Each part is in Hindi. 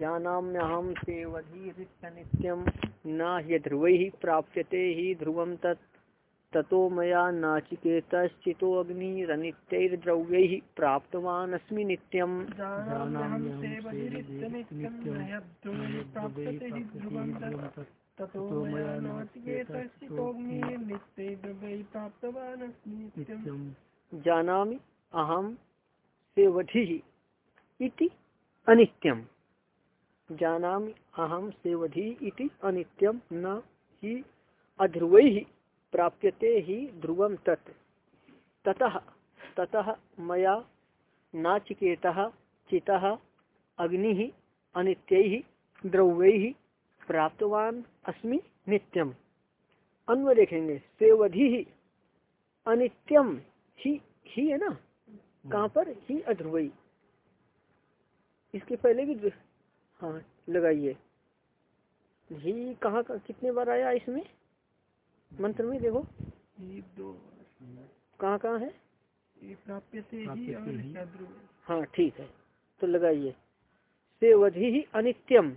जानाम्यहम नित्यम न ध्रुव ही प्राप्यते ही ध्रुवम तत्। ततो। मया नाचिकेतश्चितो अग्निरनित्यैर्द्रव्यैः प्राप्तवान् अस्मि नित्यम्। जानामि अहम सेवधि इति अनित्यम। जानामि अहम सेवधि इति अनित्यम न ही अध्रुव प्राप्यते ही ध्रुवम तत्। ततः ततः मया नाचिकेत चिता अग्नि अनित्य द्रव्य प्राप्तवान अस्मि नित्यम। अन्व देखेंगे सेवधि ही अनित्यम ही ही है ना? कहाँ पर? ही अध्रुवई। इसके पहले भी हाँ लगाइए ही। कहाँ का कितने बार आया इसमें? मंत्र में देखो। दो कहाँ कहाँ है? प्राप्य से ही और हाँ। ठीक है। तो लगाइए। सेवधि ही अनित्यम।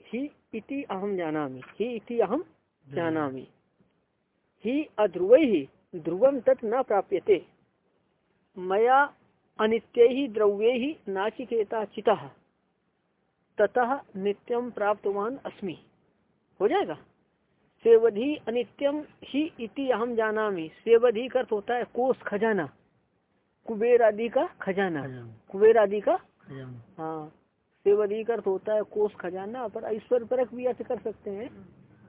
ही इति अहम जानामि। ही इति अहम जाना ही अध्रुव ही ध्रुवम तत् न प्राप्यते। मया अनित्य ही द्रव्य ही नाचिकेता चिता। ततः नित्यम प्राप्तवान अस्मि। हो जाएगा? सेवधि अनित्यम ही इति अहम जाना सेवधि का अर्थ होता है कोष खजाना। कुबेर आदि का खजाना। कुबेर आदि का? हाँ। सेवधि का अर्थ होता है कोष खजाना। पर ऐश्वर्य परक भी अर्थ कर सकते हैं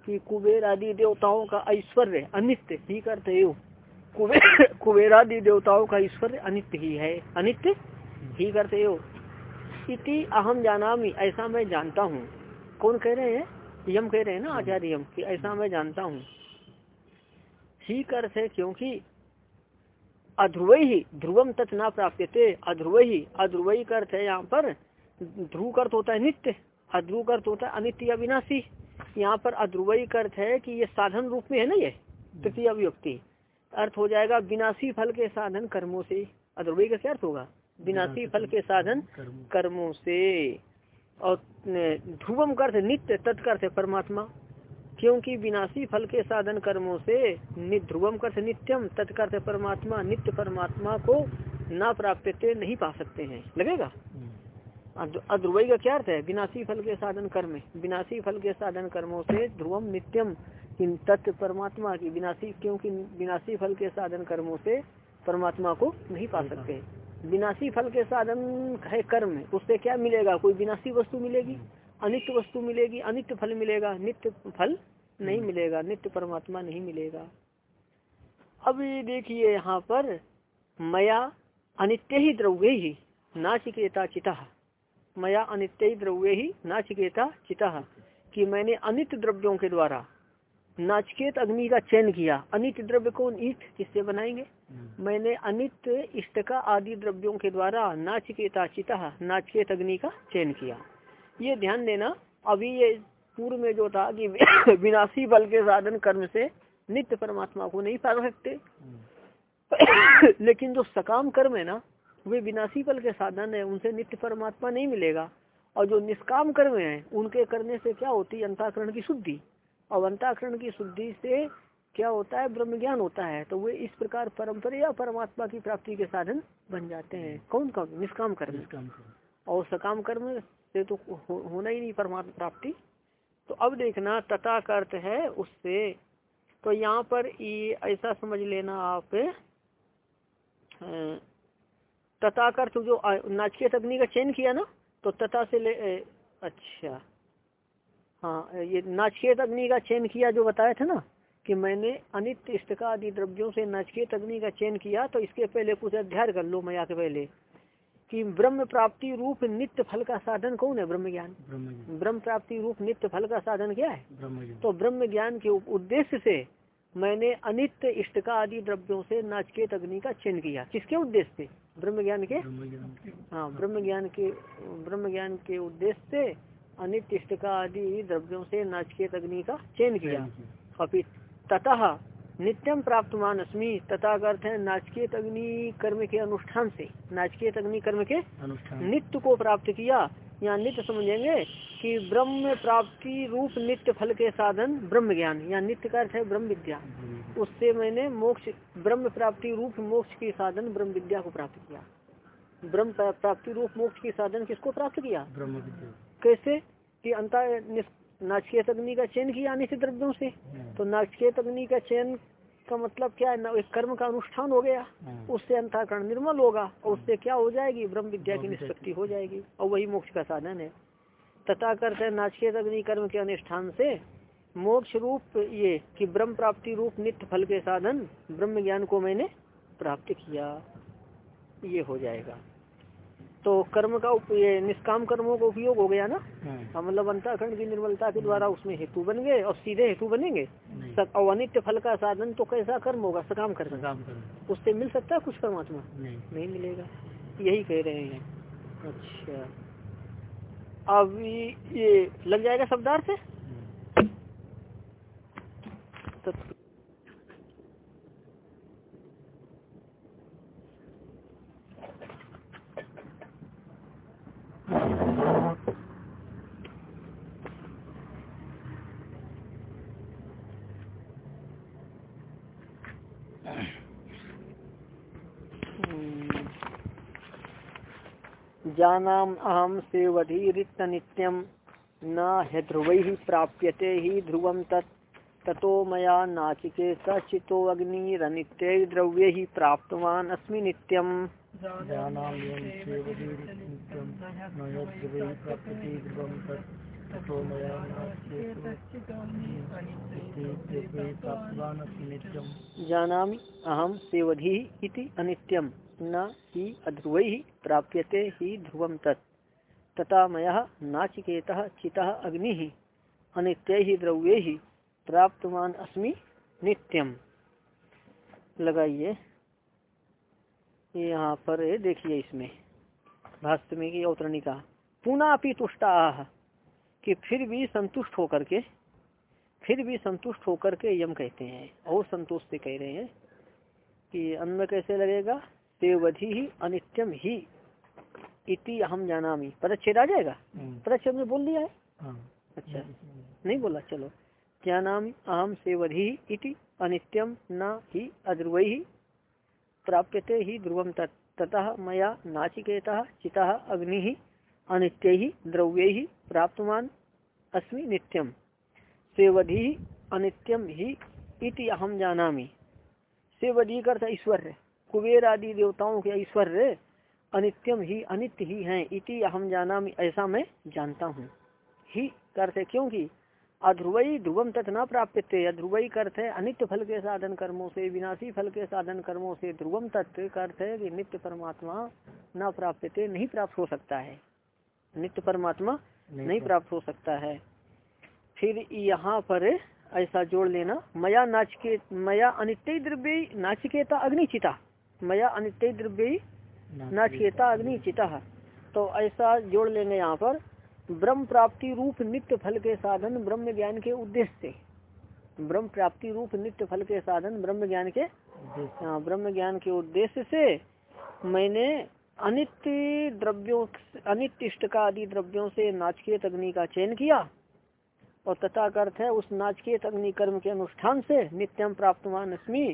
कि कुबेर आदि देवताओं का ऐश्वर्य अनित्य ही करते हो कुबेर कुबेरादि देवताओं का ईश्वर अनित्य ही है। अनित्य ही करते हो। इति अहम जाना ऐसा मैं जानता हूँ। कौन कह रहे हैं? यम कह रहे हैं ना आचार्य यम, कि ऐसा मैं जानता हूँ। ही अर्थ है क्योंकि अध्रुव ही, ध्रुवम तत् ना प्राप्त अध्रुव ही अध्रुवई का अर्थ है यहाँ पर। ध्रुव अर्थ होता है नित्य, अध्रुव अर्थ होता है अनित्य अविनाशी यहाँ पर अध्रुवई का अर्थ है कि ये साधन रूप में है ना ये, तृतीय अभिव्यक्ति। अर्थ हो जाएगा विनाशी फल के साधन कर्मों से। अध्रुवई का क्या अर्थ होगा? विनाशी फल के साधन कर्मों से। और ध्रुवम कर्थ नित्य तत्कर्थ परमात्मा। क्योंकि विनाशी फल के साधन कर्मों से ध्रुवम कर्थ नित्यम तत्कर्थ परमात्मा। नित्य परमात्मा को ना प्राप्त नहीं पा सकते हैं। लगेगा? अध्रुवई का क्या अर्थ है? विनाशी फल के साधन कर्म विनाशी फल के साधन कर्मों से ध्रुवम नित्यम तत्व परमात्मा की विनाशी क्योंकि विनाशी फल के साधन कर्मों से परमात्मा को नहीं पा सकते। विनाशी फल के साधन है कर्म उससे क्या मिलेगा? कोई विनाशी वस्तु मिलेगी? अनित्य वस्तु मिलेगी? अनित्य फल मिलेगा? नित्य फल नहीं मिलेगा। नित्य परमात्मा नहीं मिलेगा। अब ये देखिए यहाँ पर मया अनित्य ही द्रव्य ही नाचिकेता चिता। मया अनित्य द्रव्य ही नाचिकेता चिता कि मैंने अनित द्रव्यों के द्वारा नाचकेत अग्नि का चयन किया। अनित द्रव्य को ईट। किससे बनाएँगे? हम्म। मैंने अनित्य इष्टका आदि द्रव्यों के द्वारा नाचकेता चिता नाचकेत अग्नि का चयन किया। ये ध्यान देना अभी ये पूर्व में जो था कि विनाशी बल के साधन कर्म से नित्य परमात्मा को नहीं पा सकते। हम्म। लेकिन जो सकाम कर्म है ना वे विनाशी बल के साधन है उनसे नित्य परमात्मा नहीं मिलेगा। और जो निष्काम कर्म है उनके करने से क्या होती है? अंताकरण की शुद्धि। और अंताकरण की शुद्धि से क्या होता है? ब्रह्म ज्ञान होता है। तो वे इस प्रकार परंपरा या परमात्मा की प्राप्ति के साधन बन जाते हैं। कौन कौन? निष्काम कर्म। निष्काम और सकाम कर्म से तो हो, होना ही नहीं परमात्मा प्राप्ति। तो अब देखना तथा का अर्थ है उससे। तो यहाँ पर ये ऐसा समझ लेना आप तथा का अर्थ जो नाचिय अग्नि का चयन किया ना तो तथा से ले अच्छा। हाँ ये नाचकेत अग्नि का चयन किया जो बताया था ना कि मैंने अनित्य इष्टका आदि द्रव्यों से नाचकेत अग्नि का चयन किया तो इसके पहले कुछ अध्ययन कर लो मैं के पहले कि ब्रह्म प्राप्ति रूप नित्य फल का साधन कौन है ब्रह्म ज्ञान ब्रह्म प्राप्ति रूप नित्य फल का साधन क्या है? तो ब्रह्म ज्ञान के उद्देश्य से मैंने अनित्य इष्टका आदि द्रव्यों से नाचकेत अग्नि का चयन किया। किसके उद्देश्य से? ब्रह्म ज्ञान के। हाँ ब्रह्म ज्ञान के ब्रह्म ज्ञान के उद्देश्य से अनित्य आदि द्रव्यों से नाचकेत अग्नि का चयन किया। अभी तथा नित्यम प्राप्त मान अस्मी तथा का अर्थ है नाचकेत अग्नि कर्म के अनुष्ठान से नाचकेत अग्नि कर्म के अनुष्ठान। नित्य को प्राप्त किया। यहाँ नित्य समझेंगे कि ब्रह्म प्राप्ति रूप नित्य फल के साधन ब्रह्म ज्ञान या नित्य का अर्थ है ब्रह्म विद्या। उससे मैंने मोक्ष ब्रह्म प्राप्ति रूप मोक्ष के साधन ब्रह्म विद्या को प्राप्त किया। ब्रह्म प्राप्ति रूप मोक्ष के साधन किसको प्राप्त किया? ब्रह्म विद्या। कैसे? कि अंत नाचकेत अग्नि का चयन किया अनिश्चित द्रव्यों से। तो नाचकेत अग्नि का चयन का मतलब क्या है? ना एक कर्म का अनुष्ठान हो गया। हाँ। उससे अंतःकरण निर्मल होगा और उससे क्या हो जाएगी? ब्रह्म विद्या की निष्पत्ति हो जाएगी और वही मोक्ष का साधन है। तथा करते नाचकेत अग्नि कर्म के अनुष्ठान से। मोक्ष रूप ये कि ब्रह्म प्राप्ति रूप नित्य फल के साधन ब्रह्म ज्ञान को मैंने प्राप्त किया। ये हो जाएगा। तो कर्म का ये निष्काम कर्मों का उपयोग हो गया ना? हाँ। हाँ, मतलब अंतःकरण की निर्मलता के द्वारा उसमें हेतु बन गए और सीधे हेतु बनेंगे। और अनित्य फल का साधन तो कैसा कर्म होगा? सकाम कर्म। सकाम करो उससे मिल सकता है कुछ परमात्मा? नहीं। नहीं मिलेगा। यही कह रहे हैं। अच्छा। अब ये ये लग जाएगा शब्दार्थ? तो जानाम अहम सेवधीरित नित्यम न ध्रुवै प्राप्यते ही ध्रुवम तत्। ततो मया नाचिके सचितो अग्निरनित्यै द्रव्य ही प्राप्तवान अस्मि नित्यम। जानामि ध्रुवं जानामि अहम सेवधी इति अनित्यम न ही अध्रुवै प्राप्यते ही ध्रुवम तत्। तथा मया नाचिकेतः चितः अग्नि, अनित्यै द्रव्ये प्राप्तवान अस्मि नित्यम लगाइए। यहाँ पर देखिए इसमें। भाष्य में की अवतरणिका पुनः तुष्टा। कि फिर भी संतुष्ट होकर के फिर भी संतुष्ट होकर के यम कहते हैं। और संतोष से कह रहे हैं कि अन्न कैसे लगेगा? देवधि ही अनित्यम ही इति अहम जानामी। पदच्छेद आ जाएगा? पदच्छेद में बोल दिया है? हाँ। अच्छा। नहीं बोला चलो। जानामी अहम सेवधि इति अनित्यम न ही अध्रुवै ही प्राप्यते ही ध्रुवम तत् मया नाचिकेता चिता अग्नि अनित्य ही द्रव्य ही प्राप्तमान अस्मि नित्यम। सेवधि अनित्यम ही इति अहम जानामी। सेवधि करता ईश्वर कुबेर आदि देवताओं के ऐश्वर्य अनित्यम ही अनित्य ही हैं इति अहम जानामी, ऐसा मैं जानता हूँ। ही करते क्योंकि अध्रुवई ध्रुवम तथ न प्राप्यते। अध्रुवई है अनित्य फल के साधन कर्मों से, विनाशी फल के साधन कर्मों से ध्रुवम तत्व का अर्थ है कि नित्य परमात्मा न प्राप्यते, नहीं प्राप्त हो सकता है। नित्य परमात्मा नहीं नहीं प्राप्त हो सकता है। फिर यहाँ पर ऐसा जोड़ लेना मया नाचके मया अनित्य द्रव्य नाचिकेता अग्निचिता। मया अनित्य द्रव्य नाचिकेता अग्निचिता। तो ऐसा जोड़ लेंगे यहाँ पर ब्रह्म प्राप्ति रूप नित्य फल के साधन ब्रह्म ज्ञान के उद्देश्य से। ब्रह्म प्राप्ति रूप नित्य फल के साधन ब्रह्म ज्ञान के हाँ ब्रह्म ज्ञान के उद्देश्य से मैंने अनित्य द्रव्यों अनित्य इष्ट का आदि द्रव्यों से नाचकेत अग्नि का चयन किया। और तथा अर्थ है, उस नाचकेत अग्नि कर्म के अनुष्ठान से नित्यम प्राप्तमान अस्मी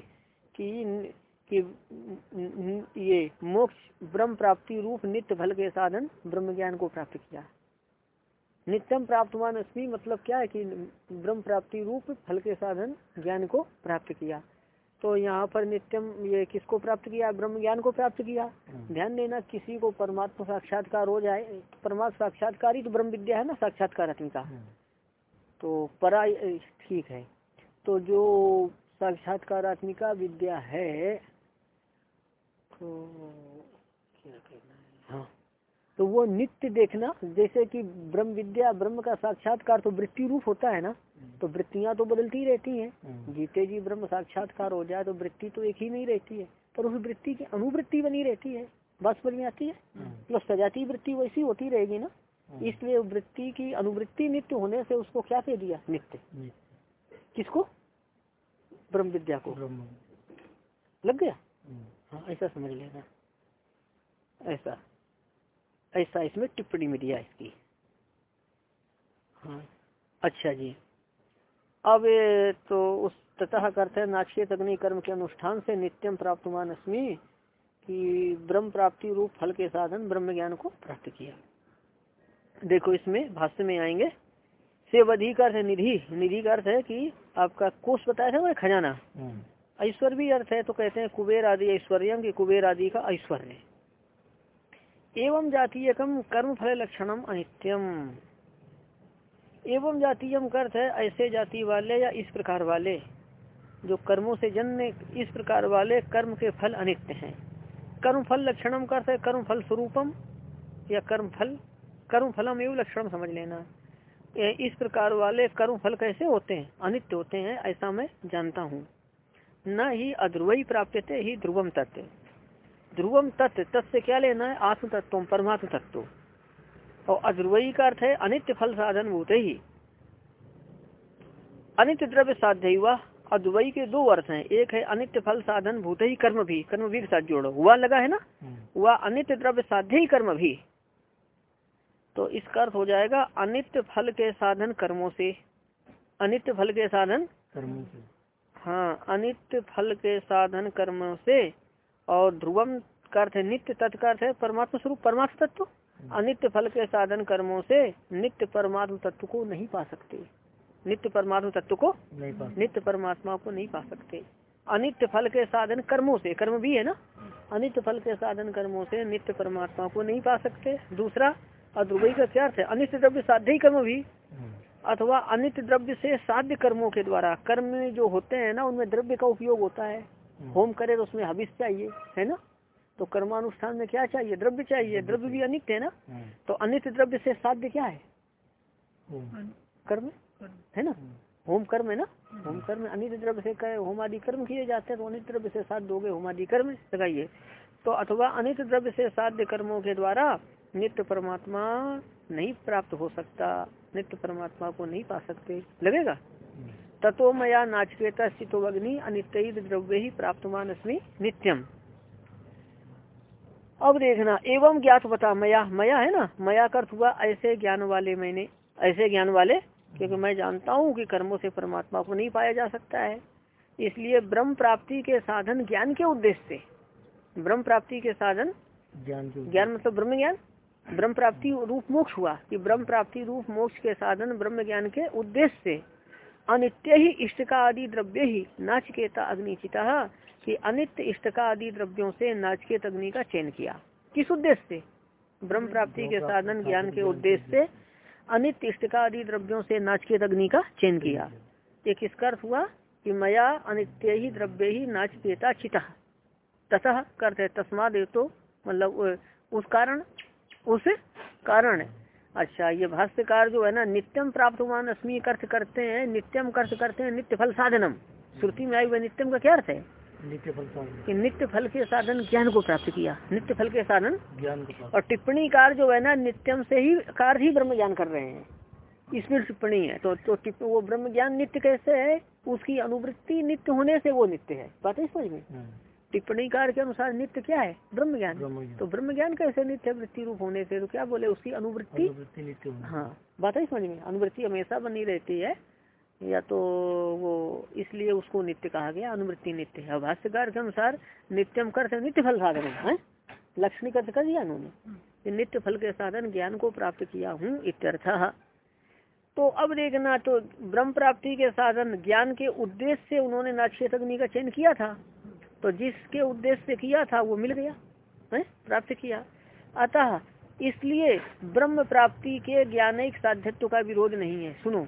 कि कि ये मोक्ष, ब्रह्म प्राप्ति रूप नित्य फल के साधन ब्रह्म ज्ञान को प्राप्त किया। नित्यम प्राप्तमान अस्मी मतलब क्या है कि ब्रह्म प्राप्ति रूप फल के साधन ज्ञान को प्राप्त किया। तो यहाँ पर नित्यम ये किसको प्राप्त किया? ब्रह्म ज्ञान को प्राप्त किया। ध्यान देना किसी को परमात्मा साक्षात्कार हो जाए परमात्मा साक्षात्कार ही तो ब्रह्म विद्या है ना साक्षात्कार का। तो परा ठीक है। तो जो साक्षात्कारात्मिका विद्या है तो क्या हाँ तो वो नित्य देखना जैसे कि ब्रह्म विद्या ब्रह्म का साक्षात्कार तो वृत्ति रूप होता है ना तो वृत्तियाँ तो बदलती रहती हैं। जीते जी ब्रह्म साक्षात्कार हो जाए तो वृत्ति तो एक ही नहीं रहती है पर उस वृत्ति की अनुवृत्ति बनी रहती है बस समझ में आती है। मतलब सजाती वृत्ति वैसी होती रहेगी ना इसलिए वृत्ति की अनुवृत्ति नित्य होने से उसको क्या कह दिया? नित्य। किसको? ब्रह्म विद्या को। लग गया? हम्म, हाँ ऐसा समझ लेना। ऐसा। ऐसा इसमें टिप्पणी में दिया इसकी। हाँ। अच्छा जी। अब तो उस तथा करते हैं नाक्षेत अग्नि कर्म के अनुष्ठान से नित्यम प्राप्तमान अस्मी कि ब्रह्म प्राप्ति रूप फल के साधन ब्रह्म ज्ञान को प्राप्त किया। देखो इसमें भाष्य में आएँगे सेवधि का अर्थ है निधि। निधि का अर्थ है कि आपका कोष बताया था ना खजाना? हम्म, ऐश्वर्य भी अर्थ है तो कहते हैं कुबेर आदि ऐश्वर्य की कुबेर आदि का ऐश्वर्य। एवं जातीयकम कर्म फल लक्षणम अनित्यम। एवं जातीयम अर्थ है, ऐसे जाति वाले या इस प्रकार वाले, जो कर्मों से जन्म, इस प्रकार वाले कर्म के फल अनित्य हैं। कर्म फल लक्षणम अर्थ है कर्म फल स्वरूपम या कर्म फल कर्म फलम एवं लक्षण समझ लेना। इस प्रकार वाले कर्म फल कैसे होते हैं? अनित्य होते हैं, ऐसा मैं जानता हूँ। न ही अध्रुवई प्राप्त ही ध्रुवम तत्व ध्रुवम तत्व तत्व से क्या लेना है? आत्म तत्व परमात्म तत्व और अध्रुवई का अर्थ है अनित्य फल साधन भूत ही। अनित्य द्रव्य साध्य हुआ अद्वई के दो अर्थ हैं। एक है अनित्य फल साधन भूत ही कर्म भी कर्म भी के साथ जोड़ो। हुआ लगा है ना? हम्म, हुआ अनित्य द्रव्य साध्य ही कर्म भी। तो इसका अर्थ हो जाएगा अनित्य फल के साधन कर्मों से। अनित्य फल के साधन? कर्मों से। हाँ अनित्य फल के साधन कर्म से और ध्रुवम का अर्थ है नित्य तत्व अर्थ है परमात्मा स्वरूप परमात्म तत्व। अनित्य फल के साधन कर्मों से नित्य परमात्म तत्व को नहीं पा सकते। नित्य परमात्म तत्व को नहीं पा नित्य परमात्मा को नहीं पा सकते। अनित्य फल के साधन कर्मों से कर्म भी है ना? अनित्य फल के साधन कर्मों से नित्य परमात्मा को नहीं पा सकते। दूसरा अध्रुवई का क्या अर्थ है? अनित्य द्रव्य साध्य कर्म भी। हम्म, अथवा अनित्य द्रव्य से साध्य कर्मों के द्वारा कर्म जो होते हैं ना उनमें द्रव्य का उपयोग होता है। हम्म, होम करे तो उसमें हविष चाहिए है ना? तो कर्मानुष्ठान में क्या चाहिए? द्रव्य चाहिए द्रव्य भी अनित्य है ना? हम्म, तो अनित्य द्रव्य से साध्य क्या है? हम्म, कर्म। है? ना? हम्म, होम कर्म है ना? होम कर्म अनित द्रव्य से कहे होम आदि कर्म किए जाते हैं तो अनित द्रव्य से साध्य हो गए होम आदि कर्म लगाइए। तो अथवा अनित द्रव्य से साध्य कर्मों के द्वारा नित्य परमात्मा नहीं प्राप्त हो सकता नित्य परमात्मा को नहीं पा सकते। लगेगा? हम्म, ततो मया नाचकेता स्थितो अग्नि अनित्य द्रव्य ही प्राप्तमान अस्मि नित्यम। अब देखना एवं ज्ञात बता मया मया है ना? मया अर्थ हुआ ऐसे ज्ञान वाले मैंने ऐसे ज्ञान वाले क्योंकि मैं जानता हूँ कि कर्मों से परमात्मा को नहीं पाया जा सकता है। इसलिए ब्रह्म प्राप्ति के साधन ज्ञान के उद्देश्य से। ब्रह्म प्राप्ति के साधन ज्ञान ज्ञान मतलब ब्रह्म ज्ञान? ब्रह्म प्राप्ति रूप मोक्ष हुआ कि ब्रह्म प्राप्ति रूप मोक्ष के साधन ब्रह्म ज्ञान के उद्देश्य से। अनित्य ही इष्टका आदि द्रव्य ही नाचकेता अग्निचिता कि अनित्य इष्टका आदि द्रव्यों से नाचकेत अग्नि का चयन किया। किस उद्देश्य से? ब्रह्म प्राप्ति के साधन ज्ञान के उद्देश्य से अनित्य इष्टका आदि द्रव्यों से नाचकेत अग्नि का चयन किया। ये किसका अर्थ हुआ? कि मया अनित्य ही द्रव्य ही नाचकेता चिता। ततः करते तस्माद तो मतलब उस कारण उस कारण अच्छा ये भाष्यकार जो है ना नित्यम प्राप्तमान अस्मी अर्थ करते हैं नित्यम अर्थ करते हैं नित्य फल साधनम। श्रुति में आई हुए नित्यम का क्या अर्थ है? नित्य फल साधन। कि नित्य फल के साधन ज्ञान को प्राप्त किया। नित्य फल के साधन? ज्ञान को और टिप्पणी कार जो है ना नित्यम से ही कार ही ब्रह्म ज्ञान कर रहे हैं। इसमें टिप्पणी है। तो तो वो ब्रह्म ज्ञान नित्य कैसे है? उसकी अनुवृत्ति नित्य होने से वो नित्य है। बात है समझ में? हम्म, टिप्पणी कार के अनुसार नित्य क्या है? ब्रह्म ज्ञान तो ब्रह्म ज्ञान कैसे नित्य वृत्ति रूप होने से तो क्या बोले? उसकी अनुवृत्ति। हाँ बात है समझ में? अनुवृत्ति हमेशा बनी रहती है। या तो वो इसलिए उसको नित्य कहा गया अनुवृत्ति नित्य है। भाष्यकार के अनुसार नित्यम कर नित्य फल साधन है लक्ष्मी अर्थ कर दिया उन्होंने। नित्य फल के साधन ज्ञान को प्राप्त किया हूँ इत्यर्थ। तो अब देखना तो ब्रह्म प्राप्ति के साधन ज्ञान के उद्देश्य से उन्होंने नाक्षेत अग्नि का चयन किया था। तो जिसके उद्देश्य से किया था वो मिल गया है? प्राप्त किया। अतः इसलिए ब्रह्म प्राप्ति के ज्ञानिक साध्यत्व का विरोध नहीं है। सुनो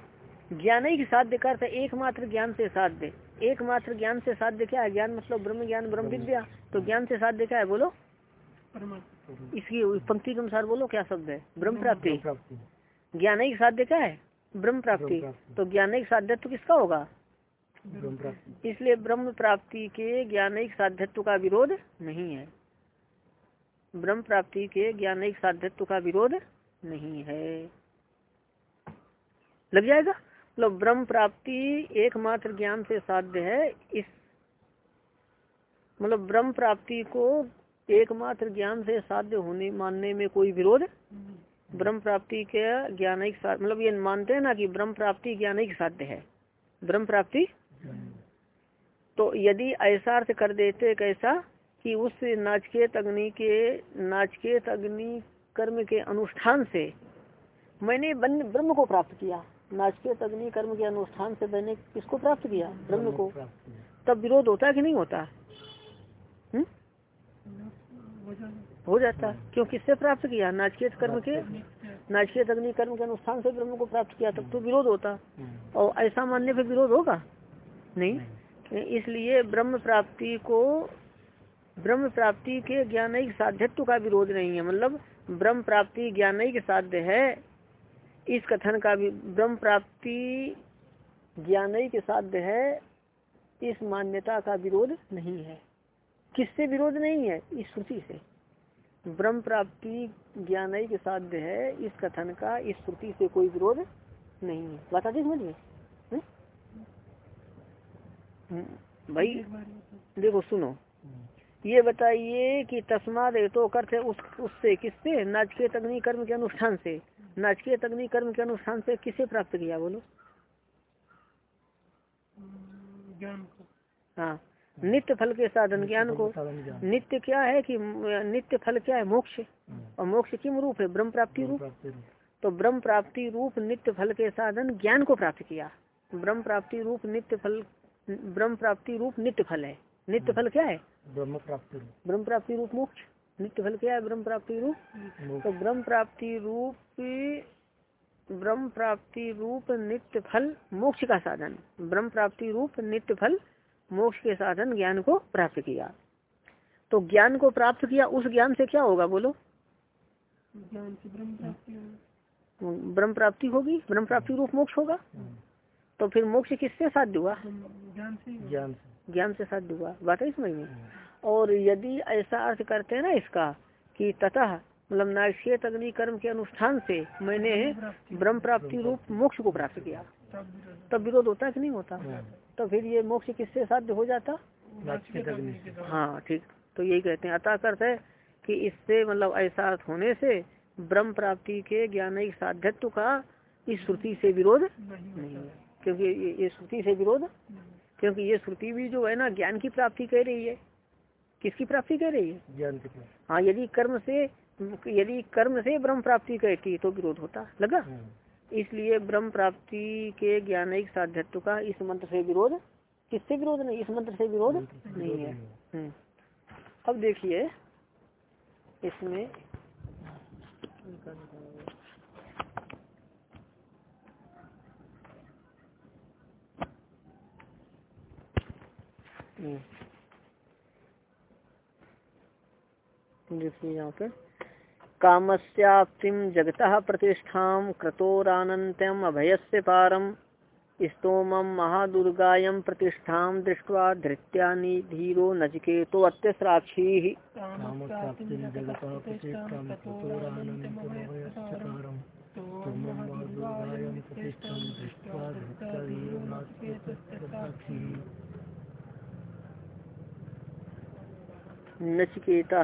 ज्ञानिक साध्य का अर्थ एकमात्र ज्ञान से साध्य। एकमात्र ज्ञान से साध्य क्या है? ज्ञान मतलब ब्रह्म ज्ञान ब्रह्म विद्या। तो ज्ञान से साध्य क्या है? बोलो। इसकी पंक्ति के अनुसार बोलो क्या शब्द है? ब्रह्म प्राप्ति। ज्ञानिक साध्य क्या है? ब्रह्म प्राप्ति। तो ज्ञानिक साध्यत्व किसका होगा? इसलिए ब्रह्म प्राप्ति के ज्ञानिक साध्यत्व का विरोध नहीं है। ब्रह्म प्राप्ति के ज्ञानिक साध्यत्व का विरोध नहीं है। लग जाएगा? मतलब ब्रह्म प्राप्ति एकमात्र ज्ञान से साध्य है। इस मतलब ब्रह्म प्राप्ति को एकमात्र ज्ञान से साध्य होने, मानने में कोई विरोध ब्रह्म प्राप्ति के ज्ञानिक मतलब ये मानते हैं ना कि ब्रह्म प्राप्ति ज्ञानिक साध्य है। ब्रह्म प्राप्ति तो यदि ऐसा अर्थ कर देते कैसा कि उस नाचकेत अग्नि के, नाचकेत अग्नि कर्म के अनुष्ठान से मैंने ब्रह्म को प्राप्त किया। नाचकेत अग्नि कर्म के अनुष्ठान से मैंने किसको प्राप्त किया? ब्रह्म को। तब विरोध होता है कि नहीं होता? हम्म? हो जाता। क्यों? किससे प्राप्त किया? नाचकेत कर्म के? नाचकेत अग्नि कर्म के अनुष्ठान से ब्रह्म को प्राप्त किया, तब तो विरोध होता। और ऐसा मानने पे विरोध होगा? नहीं। इसलिए ब्रह्म प्राप्ति को, ब्रह्म प्राप्ति के ज्ञानिक साध्यत्व का विरोध नहीं है। मतलब ब्रह्म प्राप्ति ज्ञानिक साध्य है, इस कथन का भी। ब्रह्म प्राप्ति ज्ञानिक साध्य है, इस मान्यता का विरोध नहीं है। किससे विरोध नहीं है? इस श्रुति से। ब्रह्म प्राप्ति ज्ञानिक साध्य है, इस कथन का, इस श्रुति से कोई विरोध नहीं है। बात आती समझ में? भाई देखो सुनो। ये बताइए कि तस्माद तो करते उस उससे किससे? नाचकीय तग्नि कर्म के अनुष्ठान से। नाचकीय तग्नि कर्म के अनुष्ठान से किसे प्राप्त किया बोलो? ज्ञान को। हाँ। नित्य फल के साधन ज्ञान को। नित्य क्या है कि नित्य फल क्या है? मोक्ष। और मोक्ष किम रूप है? ब्रह्म प्राप्ति रूप। तो ब्रह्म प्राप्ति रूप नित्य फल के साधन ज्ञान को प्राप्त किया। ब्रह्म प्राप्ति रूप नित्य फल ब्रह्म प्राप्ति रूप नित्य फल है नित्य फल क्या है ब्रह्म प्राप्ति ब्रह्म प्राप्ति रूप मोक्ष नित्य फल क्या है ब्रह्म प्राप्ति रूप तो ब्रह्म प्राप्ति रूप ब्रह्म प्राप्ति रूप नित्य फल मोक्ष का साधन ब्रह्म प्राप्ति रूप नित्य फल मोक्ष के साधन ज्ञान को प्राप्त किया तो ज्ञान को प्राप्त किया उस ज्ञान से क्या होगा बोलो ज्ञान की ब्रह्म प्राप्ति हो ब्रह्म प्राप्ति होगी ब्रह्म प्राप्ति रूप मोक्ष होगा तो फिर मोक्ष किससे साध्य हुआ? ज्ञान से। ही ज्ञान से ज्ञान साध्य हुआ। बात है समझ में? और यदि ऐसा अर्थ करते हैं ना इसका कि ततः मतलब नाक्षेत अग्नि कर्म के अनुष्ठान से मैंने ब्रह्म प्राप्ति रूप मोक्ष को प्राप्त किया। तब विरोध होता है। कि नहीं होता? तो फिर ये मोक्ष किससे साध्य हो जाता? हाँ ठीक। तो यही कहते हैं। अतः अर्थ है कि इससे मतलब ऐसा अर्थ होने से ब्रह्म प्राप्ति के ज्ञानिक साध्यत्व का इस श्रुति से विरोध नहीं नहीं है। क्योंकि ये, ये श्रुति से विरोध क्योंकि ये श्रुति भी जो है ना ज्ञान की प्राप्ति कह रही है। किसकी प्राप्ति कह रही है? ज्ञान के हाँ यदि कर्म से यदि कर्म से ब्रह्म प्राप्ति कहती तो विरोध होता। लगा? इसलिए ब्रह्म प्राप्ति के ज्ञानिक साध्यत्व का इस मंत्र से विरोध किससे विरोध नहीं इस मंत्र से विरोध नहीं है। हम्म। अब देखिए इसमें देखिए यहाँ पे। कामस्याप्तिम जगत प्रतिष्ठा क्रतोरानंत्यम अभयस्य पारम स्तोमम महादुर्गायम प्रतिष्ठा दृष्ट्वा धृत्या धीरो नचिकेतो जगतः प्रतिष्ठां नचिकेता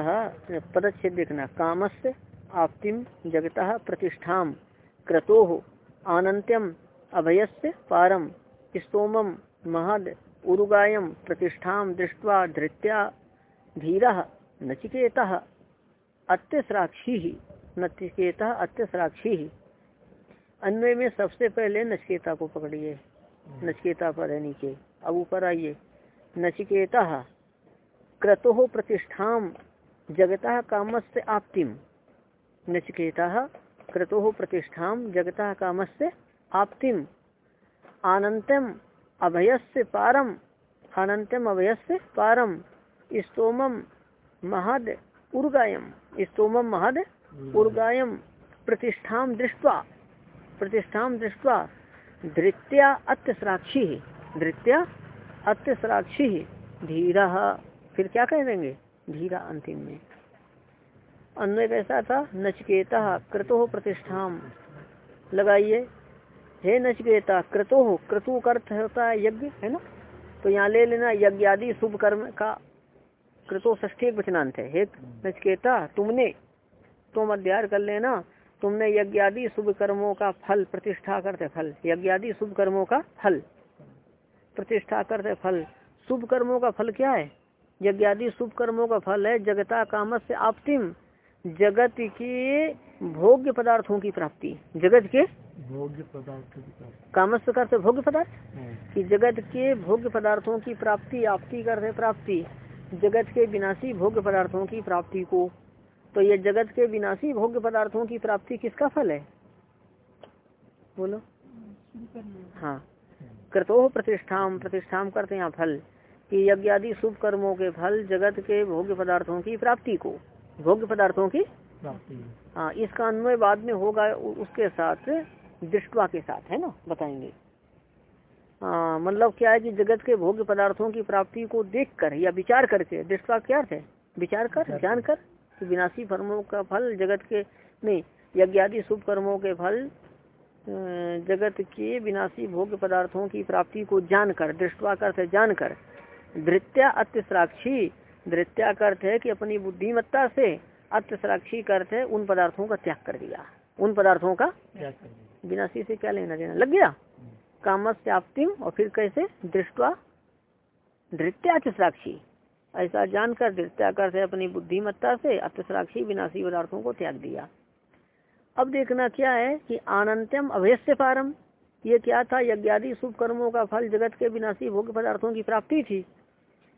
पदच्छेद देखना कामस्य आप्तिम जगत प्रतिष्ठा, क्रतो आनंत्यम अभयस्य पारम, स्तोमम, महद, उरुगायम, प्रतिष्ठा दृष्ट्वा धृत्या, धीरा, नचिकेता, अत्यसराक्षी ही नचिकेता अत्यसराक्षी। ही अन्वय में सबसे पहले नचकेता को पकड़िए, नचकेता पर है नीचे, अब ऊपर आइए। नचिकेता क्रतो प्रतिष्ठा जगता कामस्य आप्तिम। नचिकेता क्रतो प्रतिष्ठा जगता कामस्य आप्तिम। आनंतम अभयस्य पारम। अनंतम अभयस्य पारम। स्तोमम महद उर्गायम। स्तोमम महद उर्गायम। प्रतिष्ठा दृष्ट्वा। प्रतिष्ठा दृष्ट्वा। धृत्या अत्यसराक्षी। धृत्या अत्यसराक्षी। धीरा। फिर क्या कह देंगे? धीरा अंतिम में। अन्वय कैसा था? नचकेता क्रतो प्रतिष्ठा लगाइए। हे नचकेता, क्रतो हो क्रतु का अर्थ होता है यज्ञ, है ना? तो यहाँ ले लेना यज्ञ आदि शुभ कर्म का क्रतो ष्ठी वचनांत है। हे नचकेता, तुमने, तुम अध्ययन कर लेना, तुमने यज्ञ आदि शुभ कर्मों का फल, प्रतिष्ठा करते फल। यज्ञ आदि शुभ कर्मों का फल, प्रतिष्ठा करते फल। शुभ कर्मों का फल क्या है? यज्ञ आदि शुभ कर्मों का फल है जगता कामत से आपतिम जगत के भोग्य पदार्थों की प्राप्ति। जगत के भोग्य पदार्थों की प्राप्ति। कामस प्रकार से भोग्य पदार्थ? हाँ, कि जगत के भोग्य पदार्थों की प्राप्ति आपती करते प्राप्ति जगत के विनाशी भोग्य पदार्थों की प्राप्ति को। तो ये जगत के विनाशी भोग्य पदार्थों की प्राप्ति किसका फल है? बोलो। हाँ। कृतो प्रतिष्ठा प्रतिष्ठाम करते हैं फल। कि यज्ञ आदि शुभ कर्मों के फल जगत के भोग्य पदार्थों की प्राप्ति को भोग्य पदार्थों की प्राप्ति। हाँ इसका अन्वय बाद में होगा उसके साथ दृष्टवा के साथ है ना बताएँगे। हाँ मतलब क्या है कि जगत के भोग्य पदार्थों की प्राप्ति को देखकर या विचार करके दृष्टवा क्या है? विचार कर जानकर कि विनाशी कर्मों का फल जगत के नहीं यज्ञ आदि शुभ कर्मों के फल जगत के विनाशी भोग्य पदार्थों की प्राप्ति को जानकर दृष्टवा कर जानकर धृत्या अत्य साक्षी धृत्या का अर्थ है कि अपनी बुद्धिमत्ता से अत्य साक्षी का अर्थ है उन पदार्थों का त्याग कर दिया। उन पदार्थों का विनाशी से क्या लेना देना? लग गया। कामस प्राप्तिम और फिर कैसे? दृष्टवा धृत्या साक्षी ऐसा जानकर धृत्या कर से अपनी बुद्धिमत्ता से अत्यसाक्षी विनाशी पदार्थों को त्याग दिया। अब देखना क्या है कि आनंत्यम अभेस्य पारम। ये क्या था? यज्ञादि शुभ कर्मों का फल जगत के विनाशी भोग्य पदार्थों की प्राप्ति थी।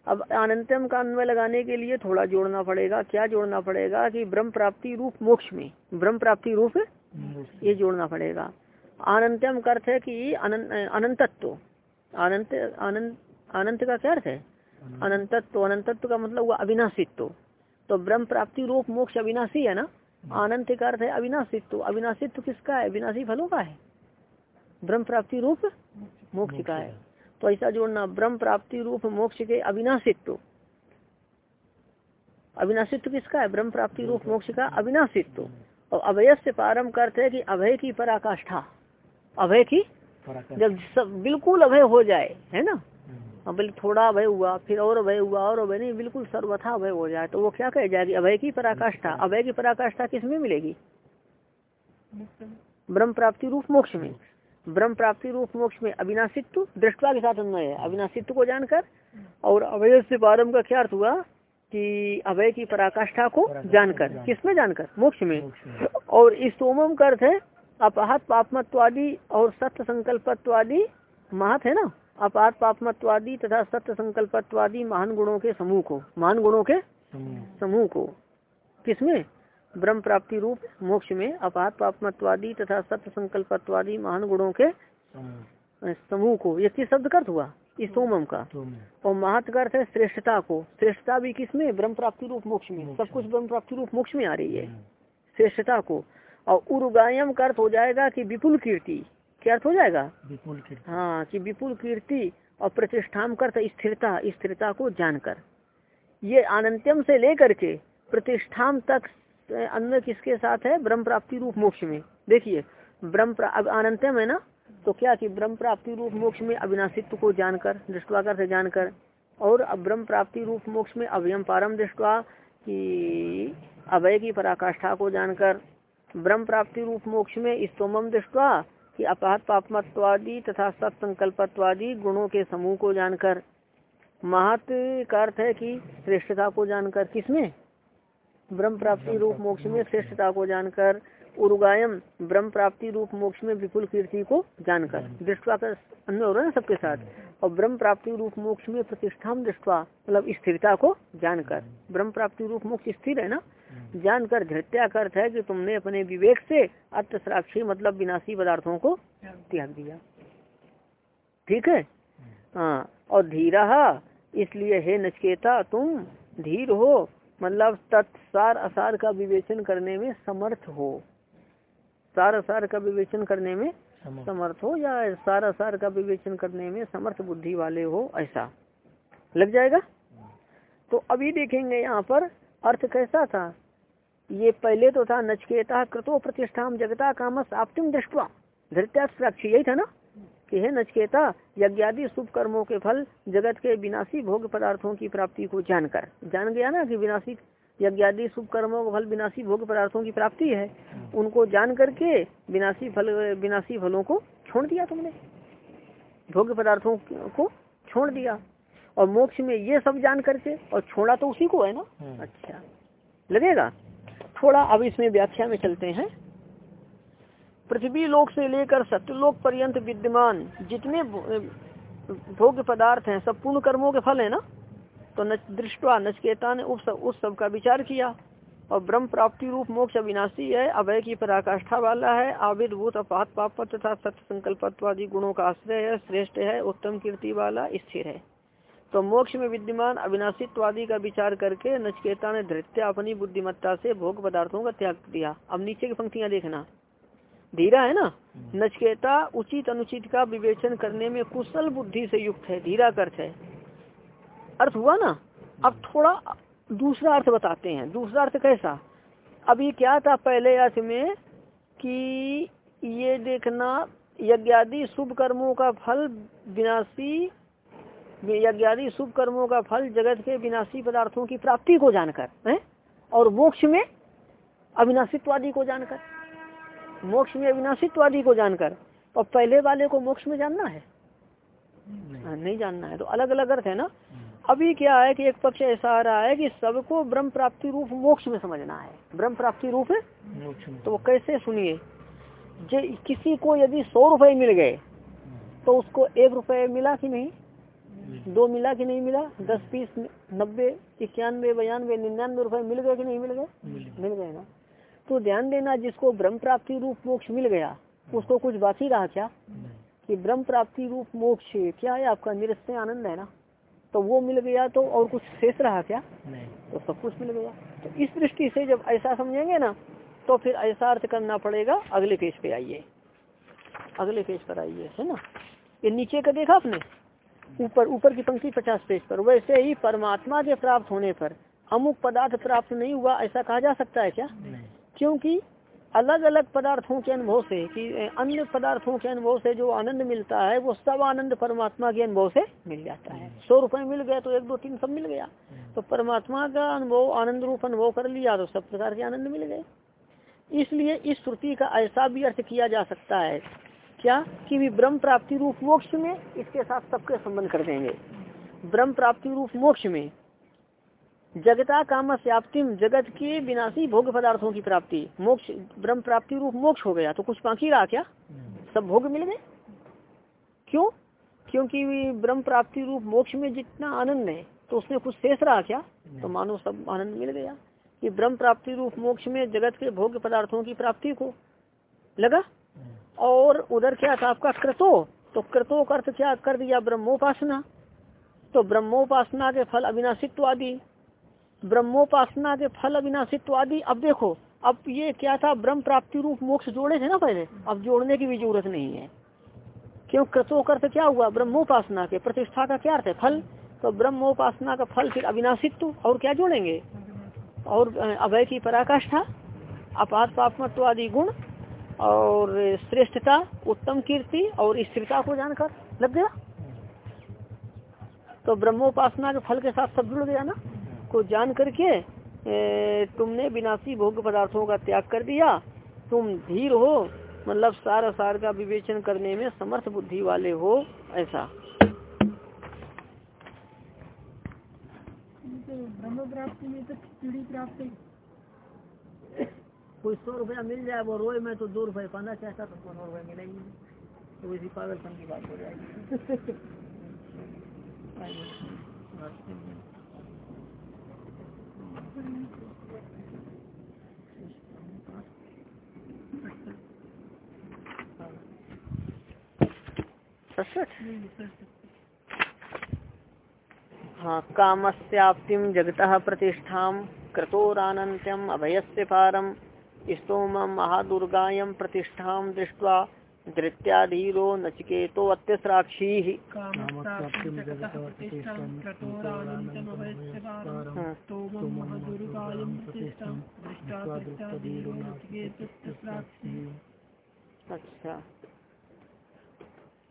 अब अनंतम का अन्वय लगाने के लिए थोड़ा जोड़ना पड़ेगा। क्या जोड़ना पड़ेगा कि ब्रह्म प्राप्ति रूप मोक्ष में। ब्रह्म प्राप्ति रूप ये जोड़ना पड़ेगा। अनंतम का अर्थ है कि अनंत अनंतत्व। अनंत अनंत अनंत का क्या अर्थ है? अनंतत्व। अनंतत्व का मतलब हुआ अविनाशित्व। तो ब्रह्म प्राप्ति रूप मोक्ष अविनाशी है ना? अनंत का अर्थ है अविनाशित्व। अविनाशित्व किसका है? विनाशी फलों का है। ब्रह्म प्राप्ति रूप मोक्ष का है। तो ऐसा जोड़ना ब्रह्म प्राप्ति रूप मोक्ष के अविनाशित्व। अविनाशित्व किसका है? ब्रह्म प्राप्ति रूप मोक्ष का अविनाशित्व। और अभय से पारम करते हैं कि अभय की पराकाष्ठा। अभय की? जब सब बिल्कुल अभय हो जाए है ना? हम्म, अब थोड़ा अभय हुआ फिर और अभय हुआ और अभय नहीं बिल्कुल सर्वथा अभय हो जाए तो वो क्या कह जाएगी? अभय की पराकाष्ठा। अभय की पराकाष्ठा किसमें। मिलेगी ब्रह्म प्राप्ति रूप मोक्ष में। ब्रह्म प्राप्ति रूप मोक्ष में अविनाशित्व दृष्टवा के साथ अन्वय है। अविनाशित्व को जानकर और अवय से प्रारंभ का क्या अर्थ हुआ कि अवय की पराकाष्ठा को जानकर। किसमें जानकर? मोक्ष में। और इस सोमम का अर्थ है अपहत पापमत्वादि और सत्य संकल्पत्वादि महत है ना? अपात पापमत्वादि तथा सत्य संकल्पत्वादि महान गुणों के समूह को महान गुणों के समूह को। किसमें? ब्रह्म प्राप्ति रूप मोक्ष में अपात पापमत्वादि तथा सत्य संकल्पत्वादि महान गुणों के समूह। को। ये किस शब्द का अर्थ हुआ? इस सोमम का। और महत का अर्थ है श्रेष्ठता को। श्रेष्ठता भी किसमें ब्रह्म प्राप्ति रूप मोक्ष में। सब कुछ ब्रह्म प्राप्ति रूप मोक्ष में आ रही है। हम्म, श्रेष्ठता को। और उर्गायम का अर्थ हो जाएगा कि विपुल कीर्ति। क्या अर्थ हो जाएगा? विपुल कीर्ति। हाँ कि विपुल कीर्ति और प्रतिष्ठाम कर स्थिरता। स्थिरता को जानकर। ये अनंत्यम से लेकर के प्रतिष्ठाम तक अन्य किसके साथ है? ब्रह्म प्राप्ति रूप मोक्ष में। देखिए, ब्रह्म अब अनंत्यम है ना तो क्या कि ब्रह्म प्राप्ति रूप मोक्ष में अविनाशित्व को जानकर, दृष्टवाकर से जानकर, और अब ब्रह्म प्राप्ति रूप मोक्ष में अवयम पारम दृष्टवा की अभय की पराकाष्ठा को जानकर, ब्रह्म प्राप्ति रूप मोक्ष में स्तोमम दृष्टवा कि अपहत पापमत्वादि तथा सत्संकल्पत्वादि गुणों के समूह को जानकर। महत का अर्थ है कि श्रेष्ठता को जानकर किसमें? ब्रह्म प्राप्ति रूप मोक्ष में श्रेष्ठता को जानकर उर्गायम ब्रह्म प्राप्ति रूप मोक्ष में विपुल कीर्ति को जानकर। दृष्टवा का अन्य हो रहा है सबके साथ? और ब्रह्म प्राप्ति रूप मोक्ष में प्रतिष्ठाम दृष्टवा मतलब स्थिरता को जानकर। ब्रह्म प्राप्ति रूप मोक्ष स्थिर है ना? जानकर धृत्या का अर्थ है कि तुमने अपने विवेक से अत्यसाक्षी मतलब विनाशी पदार्थों को त्याग दिया। ठीक है? हाँ और धीरा इसलिए हे नचकेता तुम धीर हो मतलब तत्सार असार का विवेचन करने में समर्थ हो। सार असार का विवेचन करने में समर्थ। हो या सार असार का विवेचन करने में समर्थ बुद्धि वाले हो ऐसा। लग जाएगा? तो अभी देखेंगे यहाँ पर अर्थ कैसा था। ये पहले तो था नचकेता कृतो प्रतिष्ठा जगता कामस आपतिम दृष्टवा। धृत्या यही था ना? कि है नचकेता यज्ञादि शुभ कर्मों के फल जगत के विनाशी भोग पदार्थों की प्राप्ति को जानकर। जान गया ना कि विनाशी यज्ञादि शुभ कर्मों का फल विनाशी भोग पदार्थों की प्राप्ति है? उनको जान करके विनाशी फल विनाशी फलों को छोड़ दिया तुमने। भोग पदार्थों को छोड़ दिया। और मोक्ष में ये सब जान करके और छोड़ा तो उसी को है ना? हम्म। अच्छा। लगेगा? थोड़ा अब इसमें व्याख्या में चलते हैं। पृथ्वी लोक से लेकर सत्यलोक पर्यंत विद्यमान जितने भोग्य पदार्थ हैं, सब पूर्ण कर्मों के फल है ना? तो नच दृष्टवा नचकेता ने उस उस सब का विचार किया और ब्रह्म प्राप्ति रूप मोक्ष अविनाशी है, अभय की पराकाष्ठा वाला है, आविद भूत अपात पाप तथा सत्य संकल्पत्वादी गुणों का आश्रय है, श्रेष्ठ है, उत्तम कीर्ति वाला स्थिर है। तो मोक्ष में विद्यमान अविनाशित्वादि का विचार करके नचकेता ने धृत्य अपनी बुद्धिमत्ता से भोग पदार्थों का त्याग दिया अब नीचे की पंक्तियाँ देखना। धीरा है ना? नचकेता उचित अनुचित का विवेचन करने में कुशल बुद्धि से युक्त है धीरा अर्थ है। अर्थ हुआ ना? अब थोड़ा दूसरा अर्थ बताते हैं। दूसरा अर्थ कैसा? अभी क्या था पहले अर्थ में कि ये देखना यज्ञादि शुभ कर्मों का फल विनाशी यज्ञादि शुभ कर्मों का फल जगत के विनाशी पदार्थों की प्राप्ति को जानकर है? और मोक्ष में अविनाशित्वादि को जानकर। मोक्ष में अविनाशित्वादि को जानकर और पहले वाले को मोक्ष में जानना है। नहीं। हाँ, नहीं जानना है तो अलग अलग अर्थ है ना? अभी क्या है कि एक पक्ष ऐसा आ रहा है कि सबको ब्रह्म प्राप्ति रूप मोक्ष में समझना है। ब्रह्म प्राप्ति रूप? है तो वो कैसे सुनिए? जे किसी को यदि सौ रुपए मिल गए तो उसको एक रुपए मिला कि नहीं? दो मिला कि नहीं मिला? दस बीस नब्बे इक्यानवे बयानवे निन्यानवे रुपए मिल गए कि नहीं मिल गए। मिल गए ना? तो ध्यान देना जिसको ब्रह्म प्राप्ति रूप मोक्ष मिल गया उसको कुछ बाकी रहा क्या? कि ब्रह्म प्राप्ति रूप मोक्ष क्या है आपका? निरस्त आनंद है ना? तो वो मिल गया तो और कुछ शेष रहा क्या? नहीं। तो सब कुछ मिल गया। तो इस दृष्टि से जब ऐसा समझेंगे ना तो फिर ऐसा अर्थ करना पड़ेगा अगले पेज पे आइए। अगले पेज पर आइए है ना? ये नीचे का देखा आपने? ऊपर ऊपर की पंक्ति पचास पेज पर। वैसे ही परमात्मा के प्राप्त होने पर अमुक पदार्थ प्राप्त नहीं हुआ ऐसा कहा जा सकता है क्या? नहीं। क्योंकि अलग अलग पदार्थों के अनुभव से कि अन्य पदार्थों के अनुभव से जो आनंद मिलता है वो सब आनंद परमात्मा के अनुभव से मिल जाता है। सौ रुपए मिल गए तो एक दो तीन सब मिल गया। तो परमात्मा का अनुभव आनंद रूप अनुभव कर लिया तो सब प्रकार के आनंद मिल गए। इसलिए इस श्रुति का ऐसा भी अर्थ किया जा सकता है क्या? कि भी ब्रह्म प्राप्ति रूप मोक्ष में इसके साथ सबके संबंध कर देंगे। ब्रह्म प्राप्ति रूप मोक्ष में जगता काम व्याप्तिम जगत के विनाशी भोग पदार्थों की प्राप्ति। मोक्ष ब्रह्म प्राप्ति रूप मोक्ष हो गया। तो कुछ बाकी रहा क्या? सब भोग मिल गए? क्यों? क्योंकि ब्रह्म प्राप्ति रूप मोक्ष में जितना आनंद है तो उसमें कुछ शेष रहा क्या? तो मानो सब आनंद मिल गया। कि ब्रह्म प्राप्ति रूप मोक्ष में जगत के भोग पदार्थों की प्राप्ति को लगा? और उधर क्या था आपका? कृतो। तो कृतो का अर्थ क्या? कर दिया ब्रह्मोपासना। तो ब्रह्मोपासना के फल अविनाशित्व आदि। ब्रह्मोपासना के फल अविनाशित्व आदि। अब देखो, अब ये क्या था? ब्रह्म प्राप्ति रूप मोक्ष जोड़े थे ना पहले? अब जोड़ने की भी ज़रूरत नहीं है। क्यों? क्रतो का अर्थ क्या हुआ? ब्रह्मोपासना के प्रतिष्ठा का क्या अर्थ है? फल? तो ब्रह्मोपासना का फल फिर अविनाशित्व, और क्या जोड़ेंगे? और अभय की पराकाष्ठा अपात पापमत्व आदि गुण, और श्रेष्ठता, उत्तम कीर्ति, और स्थिरता को जानकर। लग गया? तो ब्रह्मोपासना के फल के साथ सब जुड़ गया ना? को जान करके ए, तुमने विनाशी भोग पदार्थों का त्याग कर दिया। तुम धीर हो मतलब सार सार का विवेचन करने में समर्थ बुद्धि वाले हो ऐसा। तो प्राप्ति में तो कोई सौ रुपया मिल जाए वो रोए में तो दो रुपए पाना चाहता तो सौ रुपये मिलेगी। तो इसी पागलपन की बात हो जाएगी। हाँ कामस्याप्तिम जगत प्रतिष्ठा क्रतोरानंत्यम अभयस्य पारम स्तोम महादुर्गायम प्रतिष्ठा दृष्ट्वा धृत्याधीरो नचिकेतो अत्यस्राक्षी। कामप्राप्तिं जगतः प्रतिष्ठां क्रतोरानन्तमभयस्यपारं स्तोमं महदुर्गायं प्रतिष्ठां दृष्ट्वा दृष्टाधीरो नचिकेतस्य साक्षी अच्छा।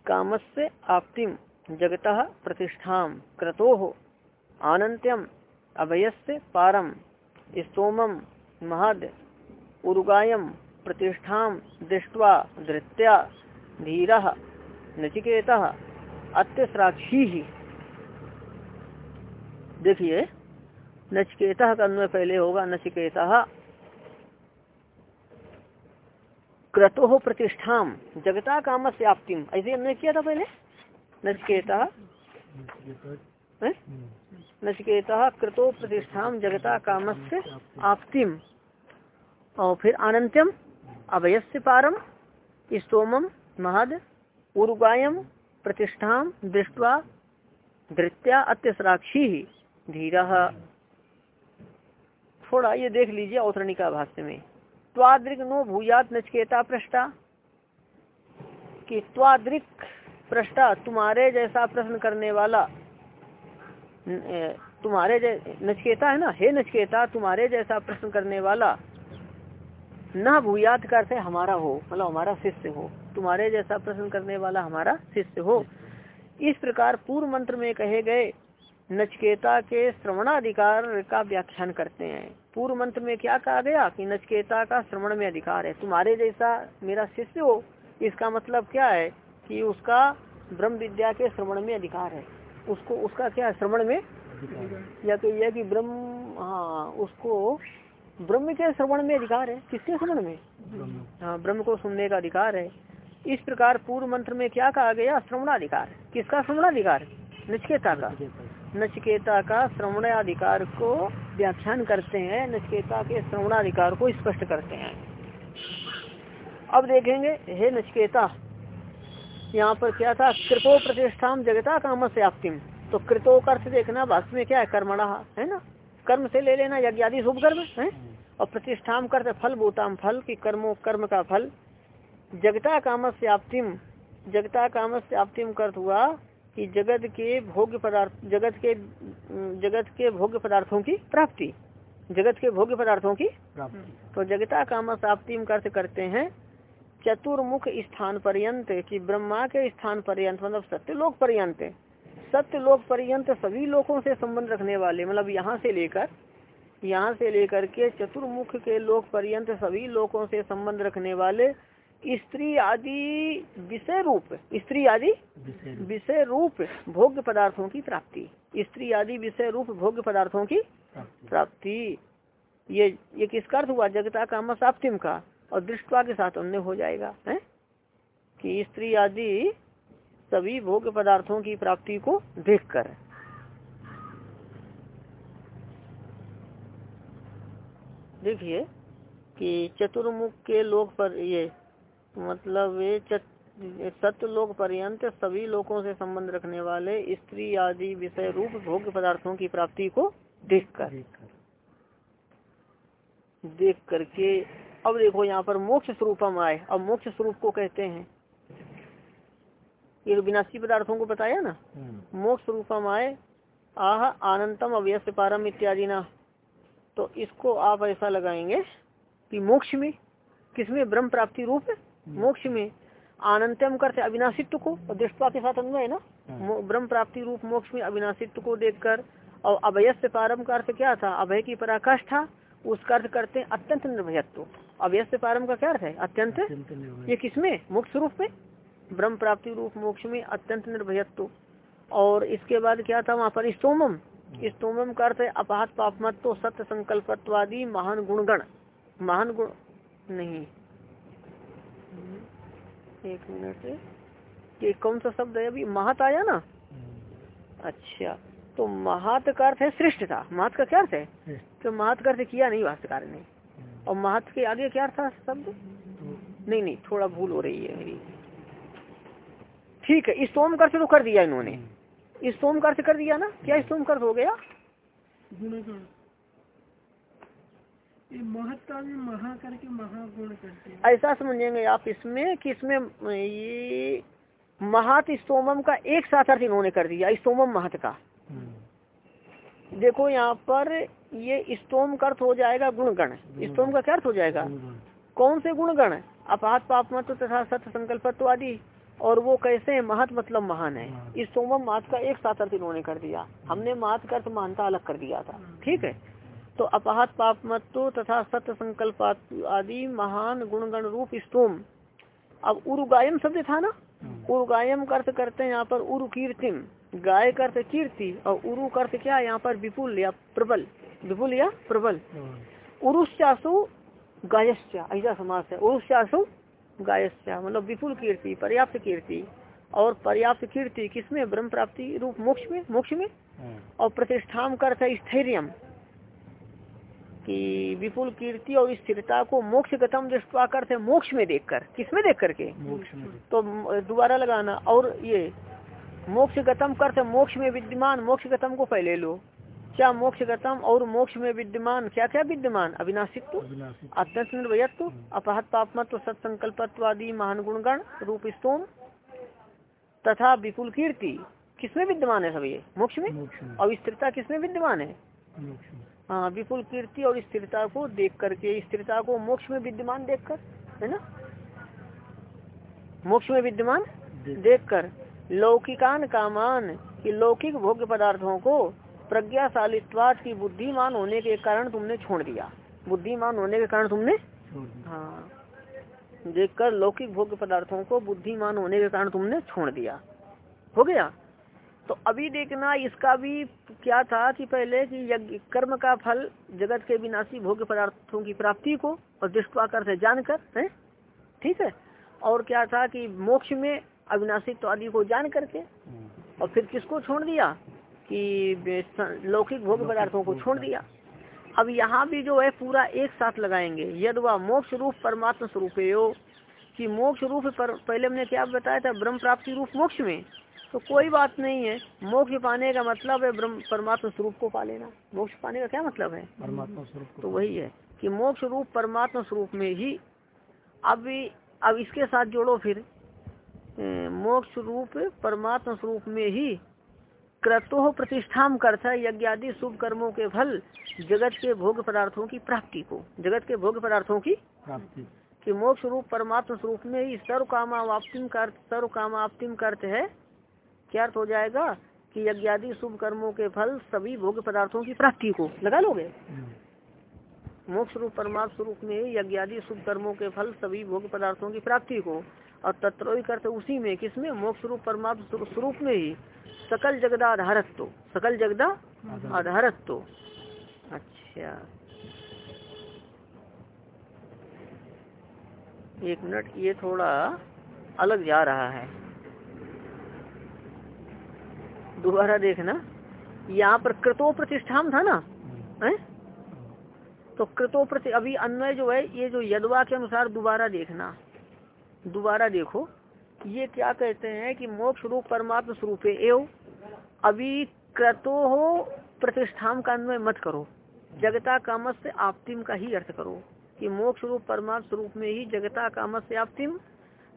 कामस्य आप्तिम जगत प्रतिष्ठा क्रतो आनंत्यम अभयस्य पारम स्तोमम महद उर्गायम प्रतिष्ठा दृष्ट्वा धृत्या धीर, नचिकेत अत्यसाक्षी देखिए, नचिकेता का पहले होगा, नचिकेता। क्रतो प्रतिष्ठा, जगता काम से आप्तिम ऐसे हमने किया था पहले? नचिकेता? नचिकेता क्रतो प्रतिष्ठा, जगता काम से आप्तिम। और फिर अनंत्यम अभयस्य पारम स्तोमम महद उर्गायम प्रतिष्ठा, दृष्टवा, धृत्या अत्यसराक्षी, धीरा। थोड़ा ये देख लीजिए औतरणिका भाष्य में। त्वादृक नो भूयात नचकेता पृष्ठा कि त्वादृक पृष्ठा तुम्हारे जैसा प्रश्न करने वाला तुम्हारे नचकेता है ना? हे नचकेता तुम्हारे जैसा प्रश्न करने वाला न भूयात करते हमारा हो मतलब हमारा शिष्य हो। तुम्हारे जैसा प्रश्न करने वाला हमारा शिष्य हो। इस प्रकार पूर्व मंत्र में कहे गए नचकेता के श्रवणाधिकार का व्याख्यान करते हैं। पूर्व मंत्र में क्या कहा गया कि नचकेता का श्रवण में अधिकार है? तुम्हारे जैसा मेरा शिष्य हो, इसका मतलब क्या है कि उसका ब्रह्म विद्या के श्रवण में अधिकार है। उसको, उसका क्या श्रवण में? या तो यह कि ब्रह्म हाँ उसको ब्रह्म के श्रवण में अधिकार है? किसके श्रवण में? हाँ ब्रह्म को सुनने का अधिकार है। इस प्रकार पूर्व मंत्र में क्या कहा गया? श्रवणाधिकार। किसका श्रवणाधिकार? नचकेता का। नचकेता का श्रवणाधिकार को व्याख्यान करते हैं। नचकेता के श्रवणाधिकार को स्पष्ट करते हैं। अब देखेंगे हे नचकेता यहाँ पर क्या था? कृतो प्रतिष्ठा जगता काम से आप्तिम। तो कृतो अर्थ देखना वास्तव में क्या है? कर्मणा है ना? कर्म से ले लेना यज्ञादि शुभ कर्म है? और प्रतिष्ठाम करते फल भूताम फल की कर्मो, कर्म का फल। जगता काम से आप्तिम, जगता काम से आप्तिम हुआ कि जगत के भोग्य पदार्थ, जगत के जगत के भोग्य पदार्थों की प्राप्ति। जगत के भोग्य पदार्थों की प्राप्ति। तो जगता काम प्राप्ति अर्थ करते हैं, चतुर्मुख स्थान पर्यंत कि ब्रह्मा के स्थान पर्यंत मतलब सत्य लोक पर्यंत। सत्य लोक पर्यंत सभी लोगों से संबंध रखने वाले मतलब यहाँ से लेकर यहाँ से लेकर के चतुर्मुख के लोक पर्यंत सभी लोगों से संबंध रखने वाले स्त्री आदि विषय रूप स्त्री आदि विषय रूप। भोग्य पदार्थों की प्राप्ति। स्त्री आदि विषय रूप भोग्य पदार्थों की प्राप्ति। ये ये किसका अर्थ हुआ? जगता का मसाप्तिम का और दृष्टवा के साथ अन्य हो जाएगा है? कि स्त्री आदि सभी भोग्य पदार्थों की प्राप्ति को देखकर देखिए कि चतुर्मुख के लोक पर ये मतलब ये सत्य लोक पर्यंत सभी लोगों से संबंध रखने वाले स्त्री आदि विषय रूप भोग्य पदार्थों की प्राप्ति को देखकर। देख करके अब देखो यहाँ पर मोक्ष स्वरूपम आए। अब मोक्ष स्वरूप को कहते हैं। ये विनाशी पदार्थों को बताया ना। हम्म। मोक्ष स्वरूपम आए आह आनंदम अव्यस्त पारम इत्यादि ना। तो इसको आप ऐसा लगाएँगे कि मोक्ष में किसमें? ब्रह्म प्राप्ति रूप है मोक्ष में। आनंतम करते अविनाशित्व को और दृष्टवा के साथ अन्वय है ना? हाँ। ब्रह्म प्राप्ति रूप मोक्ष में अविनाशित्व को देखकर और अभयस्य पारम का अर्थ क्या था? अभय की पराकाष्ठा उसका अर्थ करते हैं अत्यंत निर्भयत्व। अभयस्य पारम का क्या अर्थ है? अत्यंत? ये किसमें? मोक्ष रूप में। ब्रह्म प्राप्ति रूप मोक्ष में अत्यंत निर्भयत्व। और इसके बाद क्या था वहाँ पर? स्तोमम स्तोमम का अर्थ है अपहत पापमत्व सत्य संकल्पत्वादी महान गुणगण। महान गुण नहीं। एक मिनट। ये कौन सा शब्द है अभी? महत आया ना? अच्छा तो महत का अर्थ है श्रेष्ठ था महत का क्या अर्थ है? तो महत का अर्थ किया नहीं भाष्यकार ने। और महत के आगे क्या था शब्द? नहीं नहीं थोड़ा भूल हो रही है मेरी। ठीक है इस सोम कर तो कर दिया इन्होंने। इस सोम कर कर दिया ना? क्या स्तोम सोम कर हो गया? महा करके महागुण करते हैं। ऐसा समझेंगे आप इसमें कि इसमें ये महत स्तोमम का एक साथ अर्थ इन्होंने कर दिया स्तोमम महत का। देखो यहाँ पर ये स्तोम का अर्थ हो जाएगा गुणगण। स्तोम का क्या अर्थ हो जाएगा? कौन से गुणगण? अपात पापमत्व तथा सत्य संकल्पत्व आदि। और वो कैसे है? महत मतलब महान है। हाँ। इस सोमम मात का एक साथ अर्थ इन्होंने कर दिया। हमने मात का अर्थ मानता अलग कर दिया था। ठीक है? तो अपहत पाप मत्तो तथा सत्य संकल्प आदि महान गुणगण रूप स्तोम। अब उरुगायम शब्द था ना? उरुगायम का अर्थ करते हैं यहाँ पर उरु कीर्तिम गाय का अर्थ कीर्ति और उरु का अर्थ क्या? यहाँ पर विपुल या प्रबल। विपुल या प्रबल। उरुश्चासु गायश्चा ऐसा समास है। उरुश्चासु गायश्चा मतलब विपुल कीर्ति पर्याप्त कीर्ति। और पर्याप्त कीर्ति किसमें? ब्रह्म प्राप्ति रूप मोक्ष में मोक्ष में। और प्रतिष्ठाम का अर्थ है स्थैर्यम। कि विपुल कीर्ति और स्थिरता को मोक्ष गतम दृष्टवा करते मोक्ष में देखकर। किसमें देख करके मोक्ष में तो दोबारा लगाना। और ये मोक्ष गतम करते मोक्ष में विद्यमान मोक्ष गतम को पहले लो। क्या मोक्ष गतम और मोक्ष में विद्यमान क्या क्या विद्यमान? अविनाशित्व अत्यंत निर्भयत्व अपहत पापमत्व सत्संकल्पत्व आदि महान गुणगण रूप स्तोम तथा विपुल कीर्ति। किसमें विद्यमान है सब ये? मोक्ष में? और स्थिरता किसमें विद्यमान है? हाँ विपुल कीर्ति और स्थिरता को देख करके स्थिरता को मोक्ष में विद्यमान देखकर है ना? मोक्ष में विद्यमान देख। देखकर लौकिकान कामान कि लौकिक भोग्य पदार्थों को प्रज्ञाशालित्वाद की बुद्धिमान होने के कारण तुमने छोड़ दिया। बुद्धिमान होने के कारण तुमने हाँ। देखकर लौकिक भोग्य पदार्थों को बुद्धिमान होने के कारण तुमने छोड़ दिया। हो गया? तो अभी देखना इसका भी क्या था कि पहले कि यज्ञ कर्म का फल जगत के विनाशी भोग्य पदार्थों की प्राप्ति को और दृष्टवा कर से जानकर है? ठीक है? और क्या था कि मोक्ष में अविनाशी तो आदि को जान करके और फिर किसको छोड़ दिया? कि लौकिक भोग पदार्थों को छोड़ दिया। अब यहाँ भी जो है पूरा एक साथ लगाएँगे। यद व मोक्ष रूप परमात्मा स्वरूप कि मोक्ष रूप पर पहले हमने क्या बताया था? ब्रह्म प्राप्ति रूप मोक्ष में। तो कोई बात नहीं है। मोक्ष पाने का मतलब है ब्रह्म परमात्मा स्वरूप को पा लेना। मोक्ष पाने का क्या मतलब है? परमात्मा स्वरूप तो वही है कि मोक्ष रूप परमात्मा स्वरूप में ही अब अब इसके साथ जोड़ो फिर। मोक्ष रूप परमात्मा स्वरूप में ही क्रतो प्रतिष्ठाम करता यज्ञ आदि शुभ कर्मों के फल जगत के भोग पदार्थों की प्राप्ति को। जगत के भोग पदार्थों की प्राप्ति। कि मोक्ष रूप परमात्मा स्वरूप में ही सर्व कामावाप्तिम का अर्थ सर्व कामाप्तिम का अर्थ है क्या अर्थ हो जाएगा कि यज्ञादि शुभ कर्मों के फल सभी भोग पदार्थों की प्राप्ति को? लगा लोगे? हम्म। मोक्ष रूप परमात्म स्वरूप में यज्ञादि शुभ कर्मों के फल सभी भोग पदार्थों की प्राप्ति को। और तत्रोई करते उसी में किसमें? मोक्ष रूप परमात्म स्वरूप में ही। सकल जगदा आधारत्व। सकल जगदा आधारत्व। अच्छा। एक मिनट ये थोड़ा अलग जा रहा है। दोबारा देखना। यहाँ पर कृतो प्रतिष्ठान था ना? हम्म। है? तो कृतो प्रति अभी अन्वय जो है ये जो यदवा के अनुसार दोबारा देखना। दोबारा देखो ये क्या कहते हैं कि मोक्ष रूप परमात्म स्वरूप एव अभी क्रतो हो प्रतिष्ठान का अन्वय मत करो। जगता कामत से आपतिम का ही अर्थ करो कि मोक्ष रूप परमात्मा स्वरूप में ही जगता कामत से आपतिम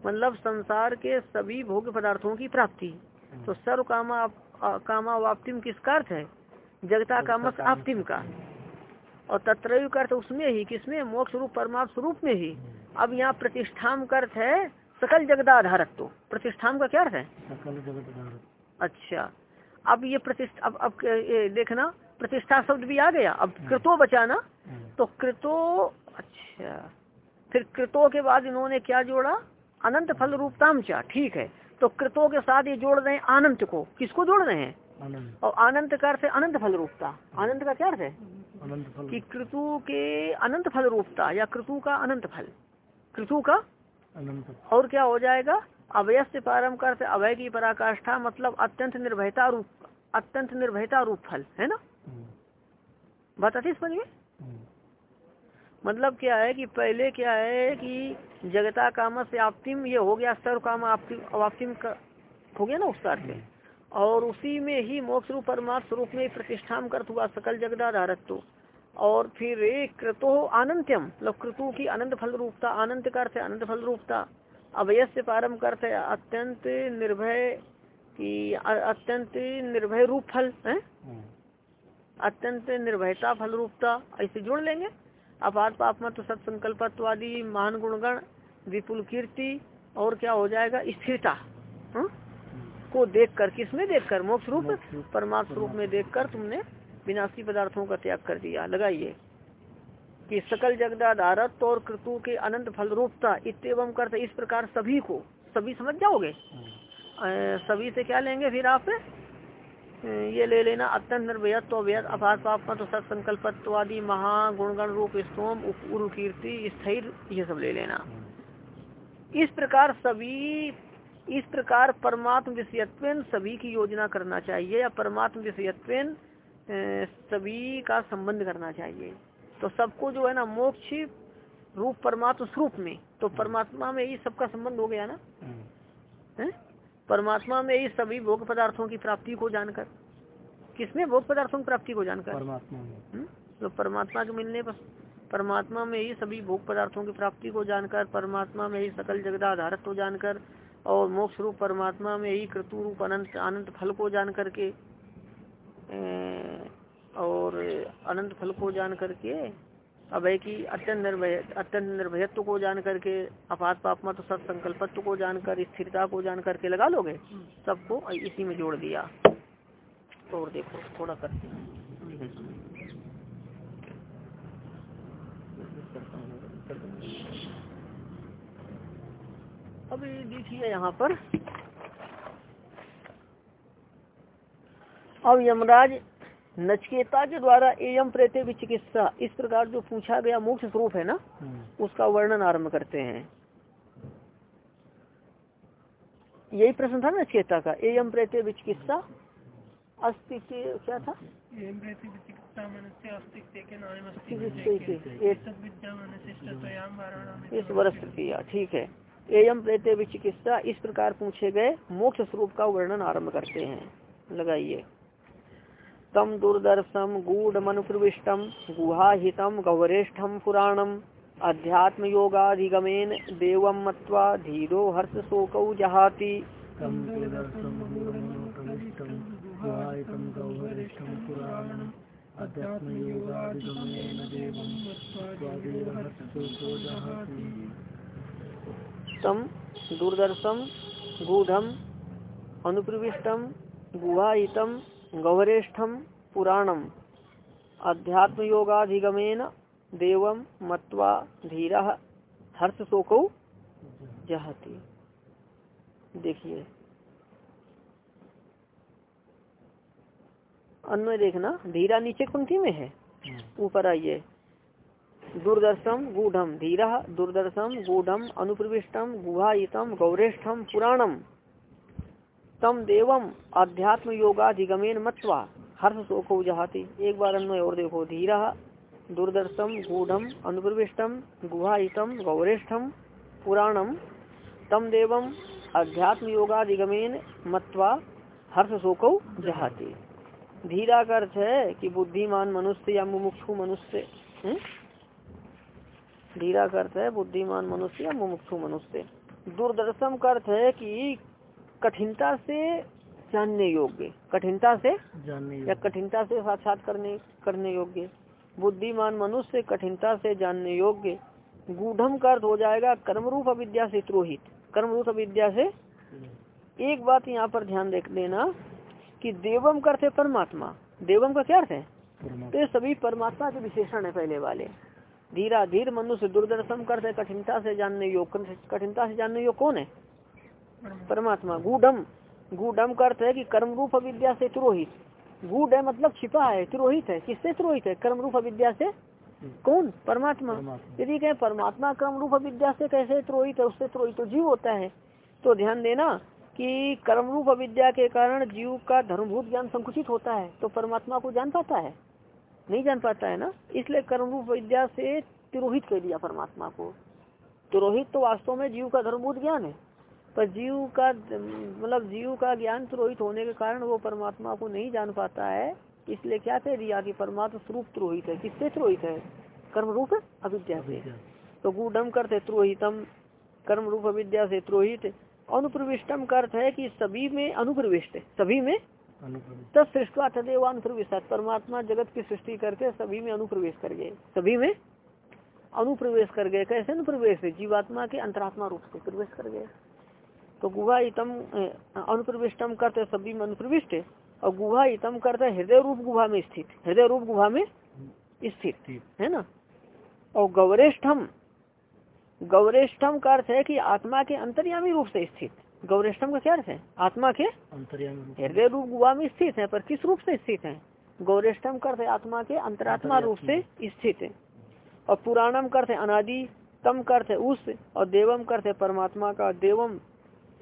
मतलब संसार के सभी भोग्य पदार्थों की प्राप्ति। तो सर्व कामा कामा वाप्तिम किसका अर्थ है? जगता कामत से आपतिम का। और तत्रयु का अर्थ उसमें ही किसमें? मोक्ष रूप परमात्म स्वरूप में ही। अब यहाँ प्रतिष्ठान का अर्थ है सकल जगदा आधारत्व प्रतिष्ठान का क्या अर्थ है? सकल जगत अच्छा। अब ये प्रतिष्ठा अब अब ये देखना प्रतिष्ठा शब्द भी आ गया। अब कृतो बचाना हम्म। तो कृतो अच्छा। फिर कृतो के बाद इन्होंने क्या जोड़ा? अनंत फल रूपताम चा ठीक है। तो कृतो के साथ ये जोड़ रहे हैं आनंद को। किसको जोड़ रहे हैं? और अनंत का अर्थ है अनंत फल रूपता। आनंद का क्या अर्थ है? अनंत फल कि कृतु के अनंत फल रूपता या कृतु का अनंत फल। कृतु का? और क्या हो जाएगा? अवय से प्रारंभ करते अवय की पराकाष्ठा मतलब अत्यंत निर्भयता रूप अत्यंत निर्भयता रूप फल है ना? हम्म। बात आती समझ में? हम्म। मतलब क्या है कि पहले क्या है कि जगता काम से आपतिम ये हो गया सर्व काम आपतिम का हो गया ना उस अर्थ से। और उसी में ही मोक्ष रूप परमात्म स्वरूप में प्रतिष्ठान करत हुआ सकल जगदाधारत्व। और फिर एक कृतो अनंत्यम मतलब कृतु की अनंत फल रूपता अनंत का अर्थ अनंत फल रूपता अवयस से प्रारंभ करते हैं अत्यंत निर्भय की अत्यंत निर्भय रूप फल है? हम्म। अत्यंत निर्भयता फल रूपता ऐसे जोड़ लेंगे। अपार पापमत्व सत्संकल्पत्व आदि महान गुणगण विपुल कीर्ति और क्या हो जाएगा? स्थिरता हाँ? को देखकर किसमें देखकर मोक्ष रूप परमात्म रूप में देखकर तुमने विनाशी पदार्थों का त्याग कर दिया। लगाइए कि सकल जगदाधारत और कृतु के अनंत फल रूपता इतम करते इस प्रकार सभी को सभी समझ जाओगे? सभी से क्या लेंगे फिर आप? ये ले लेना अत्यंत निर्भयत तो व्यत अपार पाप तो सत्संकल्पत्व आदि महागुणगण रूप स्तोम उरु कीर्ति स्थिर ये सब ले लेना। इस प्रकार सभी इस प्रकार परमात्म विषयत्व सभी की योजना करना चाहिए या परमात्म विषयत्व सभी का संबंध करना चाहिए। तो सबको जो है ना मोक्ष रूप परमात्मा स्वरूप में तो परमात्मा में ही सबका संबंध हो गया ना? है? परमात्मा में ही सभी भोग पदार्थों की प्राप्ति को जानकर किसमें भोग पदार्थों की प्राप्ति को जानकर? परमात्मा में। हम्म? तो परमात्मा के मिलने पर परमात्मा में ही सभी भोग पदार्थों की प्राप्ति को जानकर परमात्मा में ही सकल जगदा जगदाधारत को जानकर और मोक्ष रूप परमात्मा में ही कृतु रूप अनंत अनंत फल को जान करके और अनंत फल को जान करके अभय की अत्यंत निर्भय, अत्यंत निर्भयत्व को जान करके, अपात पापमा तो सब संकल्पत्व को जानकर स्थिरता को जान करके लगा लोगे, सबको इसी में जोड़ दिया। और देखो, थोड़ा करते हैं। अब देखिए यहाँ पर। अब यमराज नचकेता के द्वारा एयम प्रेत चिकित्सा इस प्रकार जो पूछा गया मोक्ष स्वरूप है ना उसका वर्णन आरंभ करते हैं। यही प्रश्न था नचकेता का एयम प्रेते विचिकित्सा? अस्तित्व क्या था? चिकित्सा वाराणाम इस वर्ष किया ठीक है। एयम प्रेते विचिकित्सा इस प्रकार पूछे गए मोक्ष स्वरूप का वर्णन आरंभ करते हैं। लगाइए। तम दुर्दर्शम गूढ़ मनुप्रविष्टम गुहाहितम गौरेष्ठम पुराणम। अध्यात्म योगाधिगमेन देवम मत्वा धीरो हर्ष शोकौ जहाति देवं तम दूरदर्शम गूढ़म अनुप्रविष्टम गुहाहितम गौरेष्ठम पुराणम अध्यात्म योगाधिगमेन देवम मत्वा धीरा हर्ष शोकौ जहती। देखिए। अन्वय देखना धीरा नीचे पंक्ति में है? ऊपर आइए। दूरदर्शम गूढ़म धीरा दूरदर्शम गूढ़म अनुप्रविष्टम गुहायितम गौरेष्ठम पुराणम। तम देवम अध्यात्म योगाधिगमेन मत्वा। हर्ष शोको जहाती एक बार अन्वय और देखो। धीरा दूरदर्शम गूढ़म अनुप्रविष्टम गुहायितम गौरेष्ठम पुराणम तम देवम अध्यात्म योगाधिगमेन मत्वा। हर्ष शोको जहाती धीरा का अर्थ है कि बुद्धिमान मनुष्य या मुमुक्षु मनुष्य? धीरा का अर्थ है बुद्धिमान मनुष्य या मुमुक्षु मनुष्य। दूरदर्शन का अर्थ है कि कठिनता से जानने योग्य कठिनता से जानने या कठिनता से साक्षात करने करने योग्य। बुद्धिमान मनुष्य कठिनता से जानने योग्य। गूढ़म का अर्थ हो जाएगा कर्मरूप अविद्या से त्रोहित। कर्मरूप अविद्या से एक बात यहाँ पर ध्यान देख देना कि देवम का अर्थ है परमात्मा। देवम का क्या अर्थ है? तो ये सभी परमात्मा के विशेषण है पहले वाले। धीरा धीर मनुष्य दूरदर्शन करते कठिनता से जानने योग कठिनता से जानने योग कौन है? परमात्मा गुडम गुडम का अर्थ है कि कर्म रूप अविद्या से तुरोहित। गुड है मतलब छिपा है तुरोहित है। किससे तुरोहित है? कर्म रूप अविद्या से? कौन? परमात्मा। यदि कहें परमात्मा कर्म रूप अविद्या से कैसे तुरोहित है उससे तुरोहित तो जीव होता है। तो ध्यान देना कि कर्म रूप अविद्या के कारण जीव का धर्मभूत ज्ञान संकुचित होता है तो परमात्मा को जान पाता है। नहीं जान पाता है ना? इसलिए कर्म रूप विद्या से तिरोहित कर दिया परमात्मा को। तिरोहित तो वास्तव में जीव का धर्मभूत ज्ञान है। पर जीव का मतलब जीव का ज्ञान तिरोहित होने के कारण वो परमात्मा को नहीं जान पाता है। इसलिए क्या कह दिया कि परमात्मा स्वरूप त्रोहित है। किससे त्रोहित है? कर्म रूप अविद्या से। तो गूढ़म करते त्रोहितम कर्म रूप अविद्या से त्रोहित। अनुप्रविष्टम का अर्थ है कि सभी में अनुप्रविष्ट सभी में तब सृष्टवा तदेव अनुप्रविष्ट। परमात्मा जगत की सृष्टि करके सभी में अनुप्रवेश कर गए। सभी में अनुप्रवेश कर गए। कैसे अनुप्रवेश? जीवात्मा के अंतरात्मा रूप से प्रवेश कर गए। तो गुहा इतम अनुप्रविष्टम करते सभी में अनुप्रविष्ट और गुहा इतम करते हृदय रूप गुहा में स्थित हृदय रूप गुहा में स्थित है ना? और गौरेष्ठम गौरेष्ठम का अर्थ है कि आत्मा के अंतर्यामी रूप से स्थित। गौरेष्ठम का क्या अर्थ है? आत्मा के अंतर्यामी हृदय रूप गुहा में स्थित है पर किस रूप से स्थित है? गौरेष्ठम का अर्थ है आत्मा के अंतरात्मा रूप से स्थित है। और पुराणम का अर्थ है अनादि तम का अर्थ है उस और देवम का अर्थ है परमात्मा का देवम।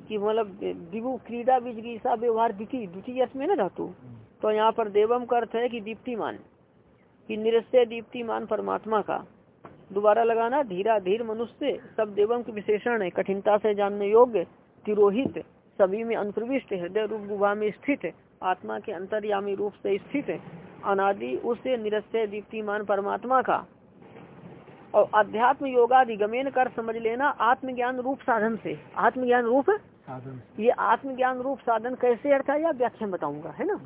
की मतलब दिवु क्रीड़ा बीजगीसा व्यवहार द्वितीय द्वितीय अर्थ में ना धातु। तो यहाँ पर देवम का अर्थ है कि दीप्तिमान, कि निरस्य दीप्तिमान परमात्मा का। दोबारा लगाना, धीरा, धीर मनुष्य, सब देवम के विशेषण है, कठिनता से जानने योग्य, तिरोहित, सभी में अंतर्विष्ट, हृदय रूप गुहा में स्थित, आत्मा के अंतर्यामी रूप से स्थित, अनादि उससे निरस्य दीप्तिमान परमात्मा का। और अध्यात्म योगाधिगमेन कर समझ लेना आत्मज्ञान रूप साधन से। आत्मज्ञान रूप? साधन ये आत्मज्ञान रूप साधन कैसे अर्थ है? या व्याख्या बताऊँगा है ना?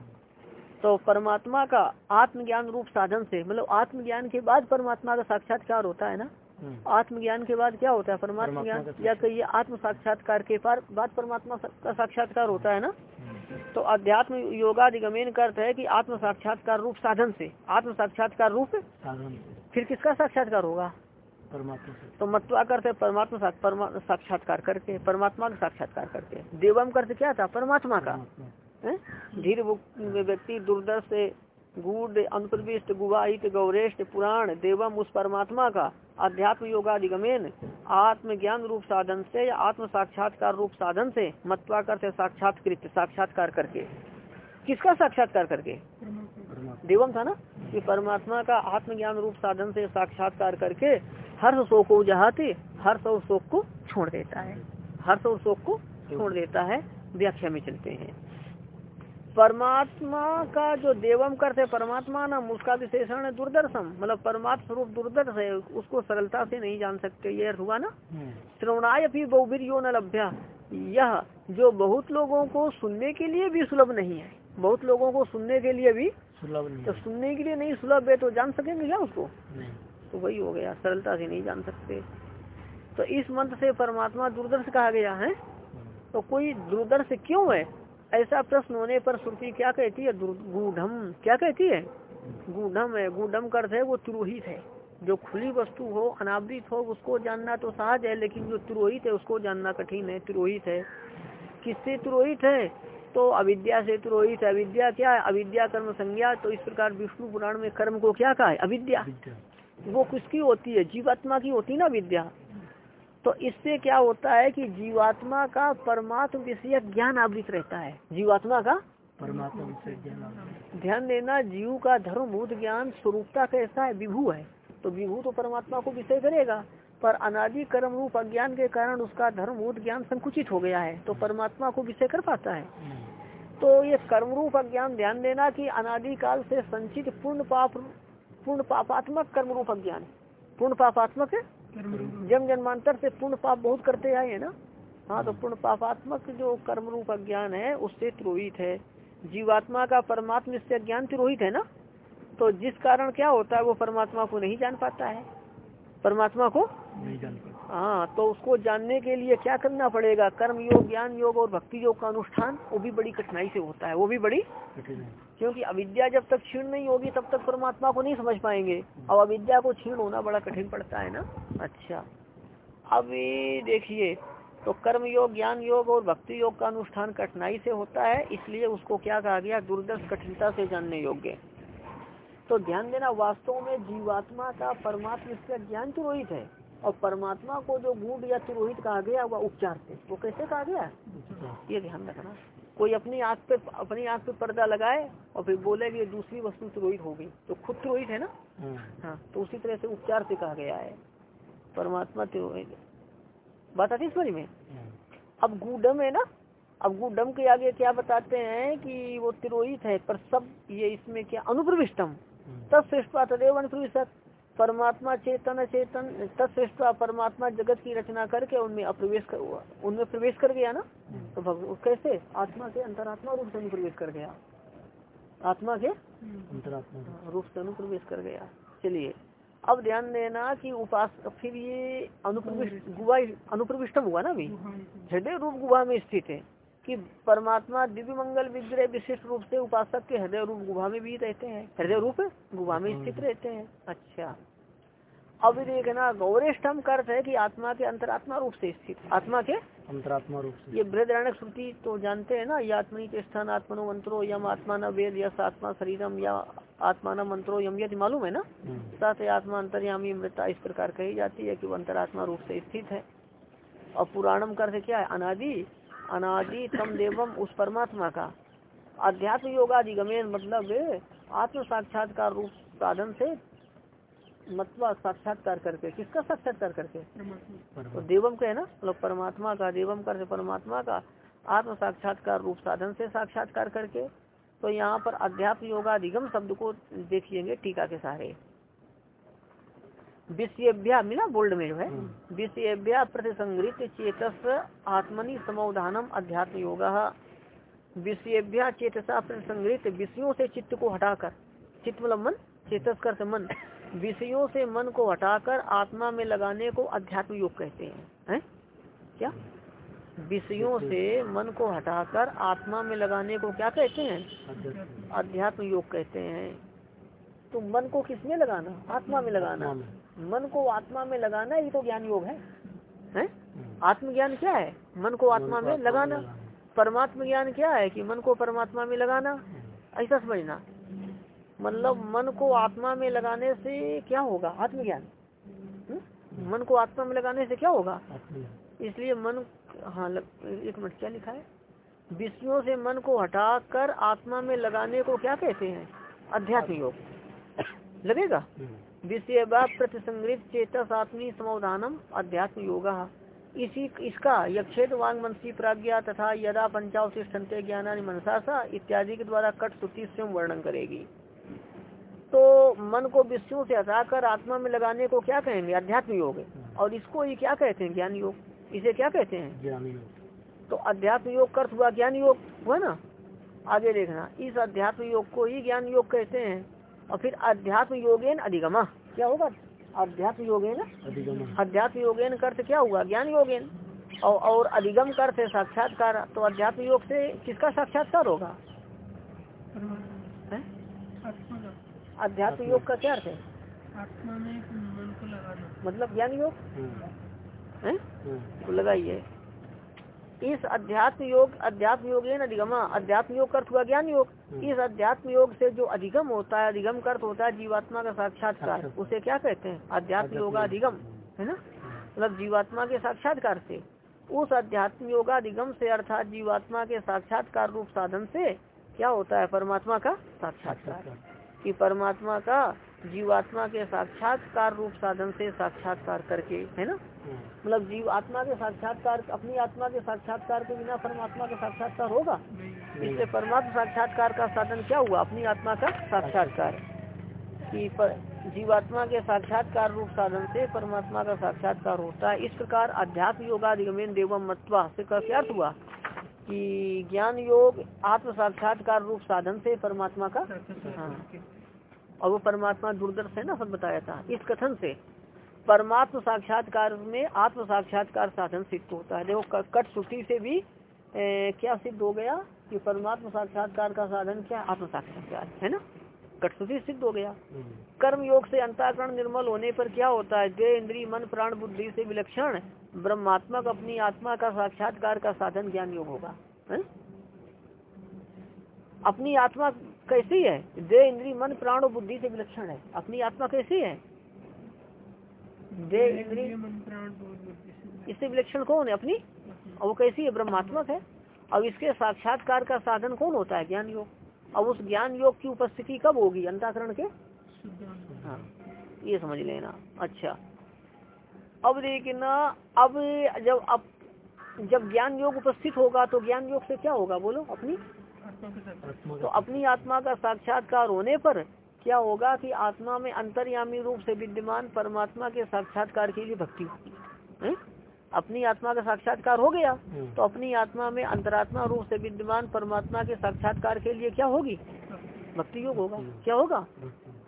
तो परमात्मा का आत्मज्ञान रूप साधन से मतलब आत्मज्ञान के बाद परमात्मा का साक्षात्कार होता है ना? हम्म, आत्मज्ञान के बाद क्या होता है? परमात्मा ज्ञान या कहिए आत्म साक्षात्कार के पार बाद परमात्मा का साक्षात्कार होता है ना? हम्म, तो अध्यात्म योगाधिगमेन का अर्थ है कि आत्म साक्षात्कार रूप साधन से। आत्म साक्षात्कार रूप? साधन फिर किसका साक्षात्कार होगा? परमात्मा तो मत्वा करते परमात्मा साक्षात्कार करके परमात्मा का साक्षात्कार करके देवम करते क्या था? परमात्मा का। धीर व्यक्ति दुर्दर्श गूढ़ अनुप्रविष्ट गुवाहित गौरेष्ट पुराण देवम उस परमात्मा का। अध्यात्म योगाधिगमेन आत्मज्ञान रूप साधन से या आत्म साक्षात्कार रूप साधन से मत्वा करते साक्षात्कृत साक्षात्कार करके। किसका साक्षात्कार करके? देवम था ना? कि परमात्मा का आत्मज्ञान रूप साधन से साक्षात्कार करके हर्ष शोक को जहाते हर्ष और शोक को छोड़ देता है। हर्ष और शोक को छोड़ देता है। व्याख्या में चलते हैं। परमात्मा का जो देवम करते परमात्मा नाम उसका विशेषण है दुर्दर्शम मतलब परमात्मा स्वरूप दुर्दर्श है उसको सरलता से नहीं जान सकते। ये हुआ ना? हम्म, श्रवणाय भी बहुवीर यो न लभ्या। यह जो बहुत लोगों को सुनने के लिए भी सुलभ नहीं है बहुत लोगों को सुनने के लिए भी तो सुनने के लिए नहीं सुलभ है तो जान सकेंगे क्या उसको? नहीं। तो वही हो गया सरलता से नहीं जान सकते। तो इस मंत्र से परमात्मा दुर्दर्श कहा गया है। तो कोई दुर्दर्श क्यों है? ऐसा प्रश्न होने पर श्रुति क्या कहती है? गूढ़म। क्या कहती है? गूढ़म है। गूढ़म का अर्थ है वो तुरोहित है। जो खुली वस्तु हो अनावृत हो उसको जानना तो सहज है लेकिन जो तुरोहित है उसको जानना कठिन है। तुरोहित है। किससे तुरोहित है? तो अविद्या से तिरोहित है। अविद्या क्या है? अविद्या कर्म संज्ञा। तो इस प्रकार विष्णु पुराण में कर्म को क्या कहा है? अविद्या। विद्या वो किसकी होती है? जीवात्मा की होती ना विद्या तो इससे क्या होता है कि जीवात्मा का परमात्म विषय ज्ञान आवृत रहता है। जीवात्मा का? परमात्मा विषय ज्ञान ध्यान देना जीव का धर्मभूत ज्ञान स्वरूपता कैसा है? विभू है। तो विभू तो परमात्मा को विषय करेगा। पर अनादि कर्म रूप अज्ञान के कारण उसका धर्मभूत ज्ञान संकुचित हो गया है तो परमात्मा को विषय कर पाता है। हम्म, तो ये कर्म रूप अज्ञान ध्यान देना कि अनादि काल से संचित पूर्ण पाप पूर्ण पापात्मक कर्म रूप अज्ञान। पूर्ण पापात्मक है? जन्म जन्मांतर से पूर्ण पाप बहुत करते आए है ना? हाँ तो पूर्ण पापात्मक जो कर्म रूप अज्ञान है उससे तिरोहित है। जीवात्मा का परमात्मा से ज्ञान त्रोहित है ना? तो जिस कारण क्या होता है वो परमात्मा को नहीं जान पाता है। परमात्मा को हाँ तो उसको जानने के लिए क्या करना पड़ेगा? कर्म योग ज्ञान योग और भक्ति योग का अनुष्ठान वो भी बड़ी कठिनाई से होता है वो भी बड़ी क्योंकि अविद्या जब तक क्षीण नहीं होगी तब तक परमात्मा को नहीं समझ पाएँगे। और अविद्या को क्षीण होना बड़ा कठिन पड़ता है ना? अच्छा। अब देखिए तो कर्म योग ज्ञान योग और भक्ति योग का अनुष्ठान कठिनाई से होता है इसलिए उसको क्या कहा गया? दुर्दर्श कठिनता से जानने योग्य। तो ध्यान देना वास्तव में जीवात्मा का परमात्मा से ज्ञान तिरोहित है। और परमात्मा को जो गूढ़ या तिरोहित कहा गया वह उपचार से वो कैसे कहा गया? ये ध्यान रखना कोई अपनी आँख पे अपनी आँख पे पर्दा लगाए और फिर बोले कि दूसरी वस्तु तिरोहित हो गई। तो खुद तिरोहित है ना? हम्म, हाँ तो उसी तरह से उपचार से कहा गया है। परमात्मा तिरोहित। बात आती समझ में? हम्म, अब गुडम है ना? अब गुडम के आगे क्या बताते हैं कि वो तिरोहित है पर सब ये इसमें क्या? अनुप्रविष्टम। हम्म, तत्श्रेष्ठा तदेव अनुप्रविष्ट परमात्मा चेतन चेतन तत्श्रेष्ठा परमात्मा जगत की रचना करके उनमें अप्रवेश कर हुआ। उनमें प्रवेश कर गया ना? हम्म, तो भगव कैसे? आत्मा के अंतरात्मा रूप से अनुप्रवेश कर गया। आत्मा के अंतरात्मा रूप से। अनुप्रवेश कर गया। चलिए अब ध्यान देना कि उपास फिर ये अनुप्रविष्ट गुहा अनुप्रविष्टम हुआ ना अभी? हृदय रूप गुहा में स्थित है। कि परमात्मा दिव्य मंगल विग्रह विशिष्ट रूप से उपासक के हृदय रूप गुहा में भी रहते हैं। हृदय रूप गुहा में स्थित रहते हैं। अच्छा। अब देखना गौरेष्ठम का अर्थ है कि आत्मा के अंतरात्मा रूप से स्थित आत्मा के? अंतरात्मा रूप से। ये बृहदारण्यक श्रुति तो जानते हैं ना या आत्मनी के स्थान आत्मनो मंत्रो यम आत्मा न वेद यस आत्मा शरीरम या आत्मा न मंत्रो यम यदि मालूम है ना? हम्म, साथ ही आत्मा अंतर्यामी मृता इस प्रकार कही जाती है कि वो अंतरात्मा रूप से स्थित है। और पुराणम का अर्थ क्या है? अनादि। अनादि तम देवम उस परमात्मा का। अध्यात्म योगाधिगमेन मतलब आत्म साक्षात्कार रूप साधन से मतवा साक्षात्कार करके। किसका साक्षात्कार करके? तो देवम का है ना? मतलब परमात्मा का देवम कर परमात्मा का आत्म साक्षात्कार रूप साधन से साक्षात्कार करके। तो यहाँ पर अध्यात्म योगाधिगम शब्द को देखिएँगे टीका के सहारे। विषयभ्या मिला बोल्ड में जो है। विषयभ्या प्रतिसंग्रित चेतस आत्मनि समोधानम अध्यात्म योग विषयभ्या चेतसा प्रतिसंग्रित विषयों से चित्त को हटाकर चित्त मतलब मन चेतस कर से मन विषयों से मन को हटाकर आत्मा में लगाने को अध्यात्म योग कहते हैं। हैं? क्या? विषयों से मन को हटाकर आत्मा में लगाने को क्या कहते हैं? अध्यात्म। योग कहते हैं। तो मन को किसमें लगाना? आत्मा में लगाना। मन को आत्मा में लगाना ही तो ज्ञान योग है। हैं? हम्म, आत्मज्ञान क्या है? मन को आत्मा में लगाना। परमात्म ज्ञान क्या है कि मन को परमात्मा में लगाना? ऐसा समझना। मतलब मन को आत्मा में लगाने से क्या होगा? आत्मज्ञान। हम्म? मन को आत्मा में लगाने से क्या होगा? इसलिए मन हाँ लग, एक मिनट क्या लिखा है? विषयों से मन को हटाकर आत्मा में लगाने को क्या कहते हैं? अध्यात्म योग। लगेगा? विषय प्रतिसंग्रित चेतस आत्मी समाधानम अध्यात्म योग इसी इसका यक्षेद वांग मनसी प्राज्ञा तथा यदा पंचावशिष्ठन्ते ज्ञान मनसा सा इत्यादि के द्वारा कट श्रुति स्वयं वर्णन करेगी। तो मन को विषयों से हटाकर आत्मा में लगाने को क्या कहेंगे? अध्यात्म योग और इसको ये क्या कहते हैं? ज्ञान योग इसे क्या कहते हैं? ज्ञान योग तो अध्यात्म योग का अर्थ हुआ ज्ञान योग हुआ ना? आगे देखना। इस अध्यात्म योग को ही ज्ञान योग कहते हैं। और फिर अध्यात्म योगेन अधिगम। क्या होगा? अध्यात्म योगेन? अधिगम। अध्यात्म योगेन अर्थ क्या हुआ? ज्ञान योगेन। और, और अधिगम अर्थ है साक्षात्कार। तो अध्यात्म योग से किसका साक्षात्कार होगा? हैं? आत्मा का। अध्यात्म योग का क्या अर्थ है? आत्मा में मन को लगाना। मतलब ज्ञान योग? हम्म, है? हम्म, तो लगाइए। इस अध्यात्म योग अध्यात्म योग है अधिगमा अध्यात्म योग अर्थ हुआ ज्ञान योग। इस अध्यात्म योग से जो अधिगम होता है अधिगम का अर्थ होता है जीवात्मा का साक्षात्कार। साक्षात्कार। उसे क्या कहते हैं? अध्यात्म योगा अधिगम है ना? मतलब जीवात्मा के साक्षात्कार से। उस अध्यात्म योगाधिगम से अर्थात जीवात्मा के साक्षात्कार रूप साधन से क्या होता है? परमात्मा का साक्षात्कार। कि परमात्मा का जीवात्मा के साक्षात्कार रूप साधन से साक्षात्कार करके है ना? हम्म, मतलब जीव आत्मा के साक्षात्कार अपनी आत्मा के साक्षात्कार के बिना परमात्मा का साक्षात्कार होगा? इसलिए परमात्मा साक्षात्कार का साधन क्या हुआ? अपनी आत्मा का साक्षात्कार। कि जीवात्मा के साक्षात्कार रूप साधन से परमात्मा का साक्षात्कार होता है। इस प्रकार अध्यात्म योगाधिगमेन देवम मत्वा से का क्या अर्थ हुआ? कि ज्ञान योग आत्म साक्षात्कार रूप साधन से परमात्मा का हाँ। और वो परमात्मा दूरदर्श है ना सब बताया था। इस कथन से परमात्म साक्षात्कार में आत्म साक्षात्कार साधन सिद्ध होता है। देखो कट श्रुति से भी ए, क्या सिद्ध हो गया? कि परमात्म साक्षात्कार का साधन क्या? आत्म साक्षात्कार है ना? कट श्रुति सिद्ध हो गया। कर्म योग से अंताकरण निर्मल होने पर क्या होता है? देह इंद्री मन प्राण बुद्धि से विलक्षण ब्रह्मात्मक अपनी आत्मा का साक्षात्कार का साधन ज्ञान योग होगा है? अपनी आत्मा कैसी है? देह इंद्री मन प्राण और बुद्धि से विलक्षण है। अपनी आत्मा कैसी है? देह इंद्री। इससे विलक्षण कौन है अपनी? और वो कैसी है? ब्रह्मात्मक है। अब इसके साक्षात्कार का साधन कौन होता है? ज्ञान योग। अब उस ज्ञान योग की उपस्थिति कब होगी? अंताकरण के? हाँ ये समझ लेना। अच्छा। अब देखना अब जब अब जब ज्ञान योग उपस्थित होगा तो ज्ञान योग से क्या होगा? बोलो अपनी? तो अपनी आत्मा का साक्षात्कार होने पर क्या होगा कि आत्मा में अंतर्यामी रूप से विद्यमान परमात्मा के साक्षात्कार के लिए भक्ति होगी अपनी आत्मा का साक्षात्कार हो गया हम्म, तो अपनी आत्मा में अंतरात्मा रूप से विद्यमान परमात्मा के साक्षात्कार के लिए क्या होगी? भक्ति योग होगा। क्या होगा?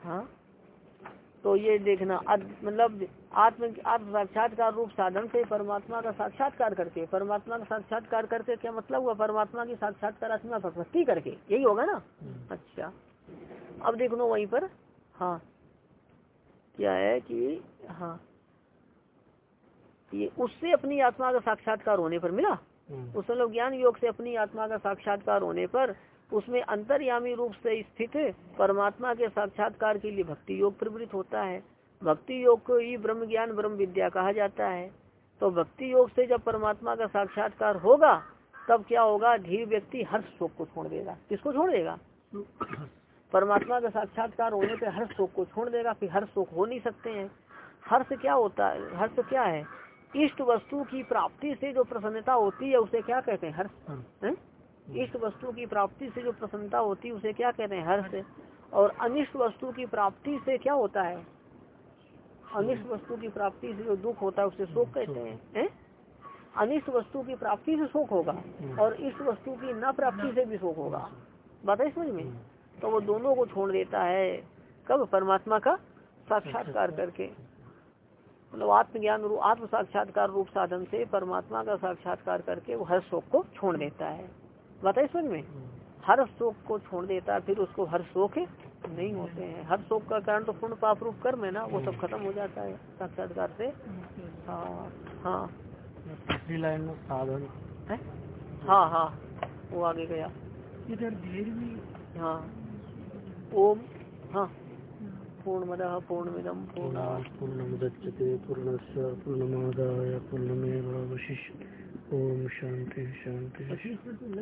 हाँ। तो ये देखना मतलब आत्म आत्म साक्षात्कार रूप साधन से परमात्मा का साक्षात्कार करके परमात्मा का साक्षात्कार करके क्या मतलब हुआ? परमात्मा की साक्षात्कार आत्मा भक्ति करके। यही होगा ना? अच्छा। अब देख लो वहीं पर हाँ क्या है कि हाँ ये उससे अपनी आत्मा का साक्षात्कार होने पर मिला। हम्म। उस मतलब ज्ञान योग से अपनी आत्मा का साक्षात्कार होने पर उसमें अंतर्यामी रूप से स्थित परमात्मा के साक्षात्कार के लिए भक्ति योग प्रवृत्त होता है। भक्ति योग को ही ब्रह्म ज्ञान ब्रह्म विद्या कहा जाता है। तो भक्ति योग से जब परमात्मा का साक्षात्कार होगा तब क्या होगा? धीर व्यक्ति हर्ष शोक को छोड़ देगा। किसको छोड़ देगा? परमात्मा का साक्षात्कार होने पर हर शोक को छोड़ देगा फिर हर शोक हो नहीं सकते हैं। हर्ष क्या होता है? हर्ष क्या है? इष्ट वस्तु की प्राप्ति से जो प्रसन्नता होती है उसे क्या कहते हैं? हर्ष। इष्ट वस्तु की प्राप्ति से जो प्रसन्नता होती है उसे क्या कहते हैं? हर्ष। और अनिष्ट वस्तु की प्राप्ति से क्या होता है? अनिष्ट वस्तु की प्राप्ति से जो दुख होता है उसे शोक कहते हैं। हैं? अनिष्ट वस्तु की प्राप्ति से शोक होगा और इष्ट वस्तु की न प्राप्ति से भी शोक होगा। बात है समझ में? तो वो दोनों को छोड़ देता है। कब? परमात्मा का साक्षात्कार करके। मतलब आत्मज्ञान रूप आत्म साक्षात्कार रूप साधन से परमात्मा का साक्षात्कार करके वो हर शोक को छोड़ देता है। बताइए समझ में। हर शोक को छोड़ देता है फिर उसको हर शोक नहीं होते हैं। हर शोक का कारण तो पूर्ण पाप रूप कर्म है ना वो सब खत्म हो जाता है साक्षात्कार से। हाँ हाँ। साधन। है? हाँ हाँ। वो आगे गया। इधर धीर भी हाँ। ओम। हाँ। पूर्णमद पूर्णमिदम पूर्णा। पूर्णमुदच्यते पूर्णस्य पूर्णमादाय पूर्णमेवावशिष्यते ओम शांति शांति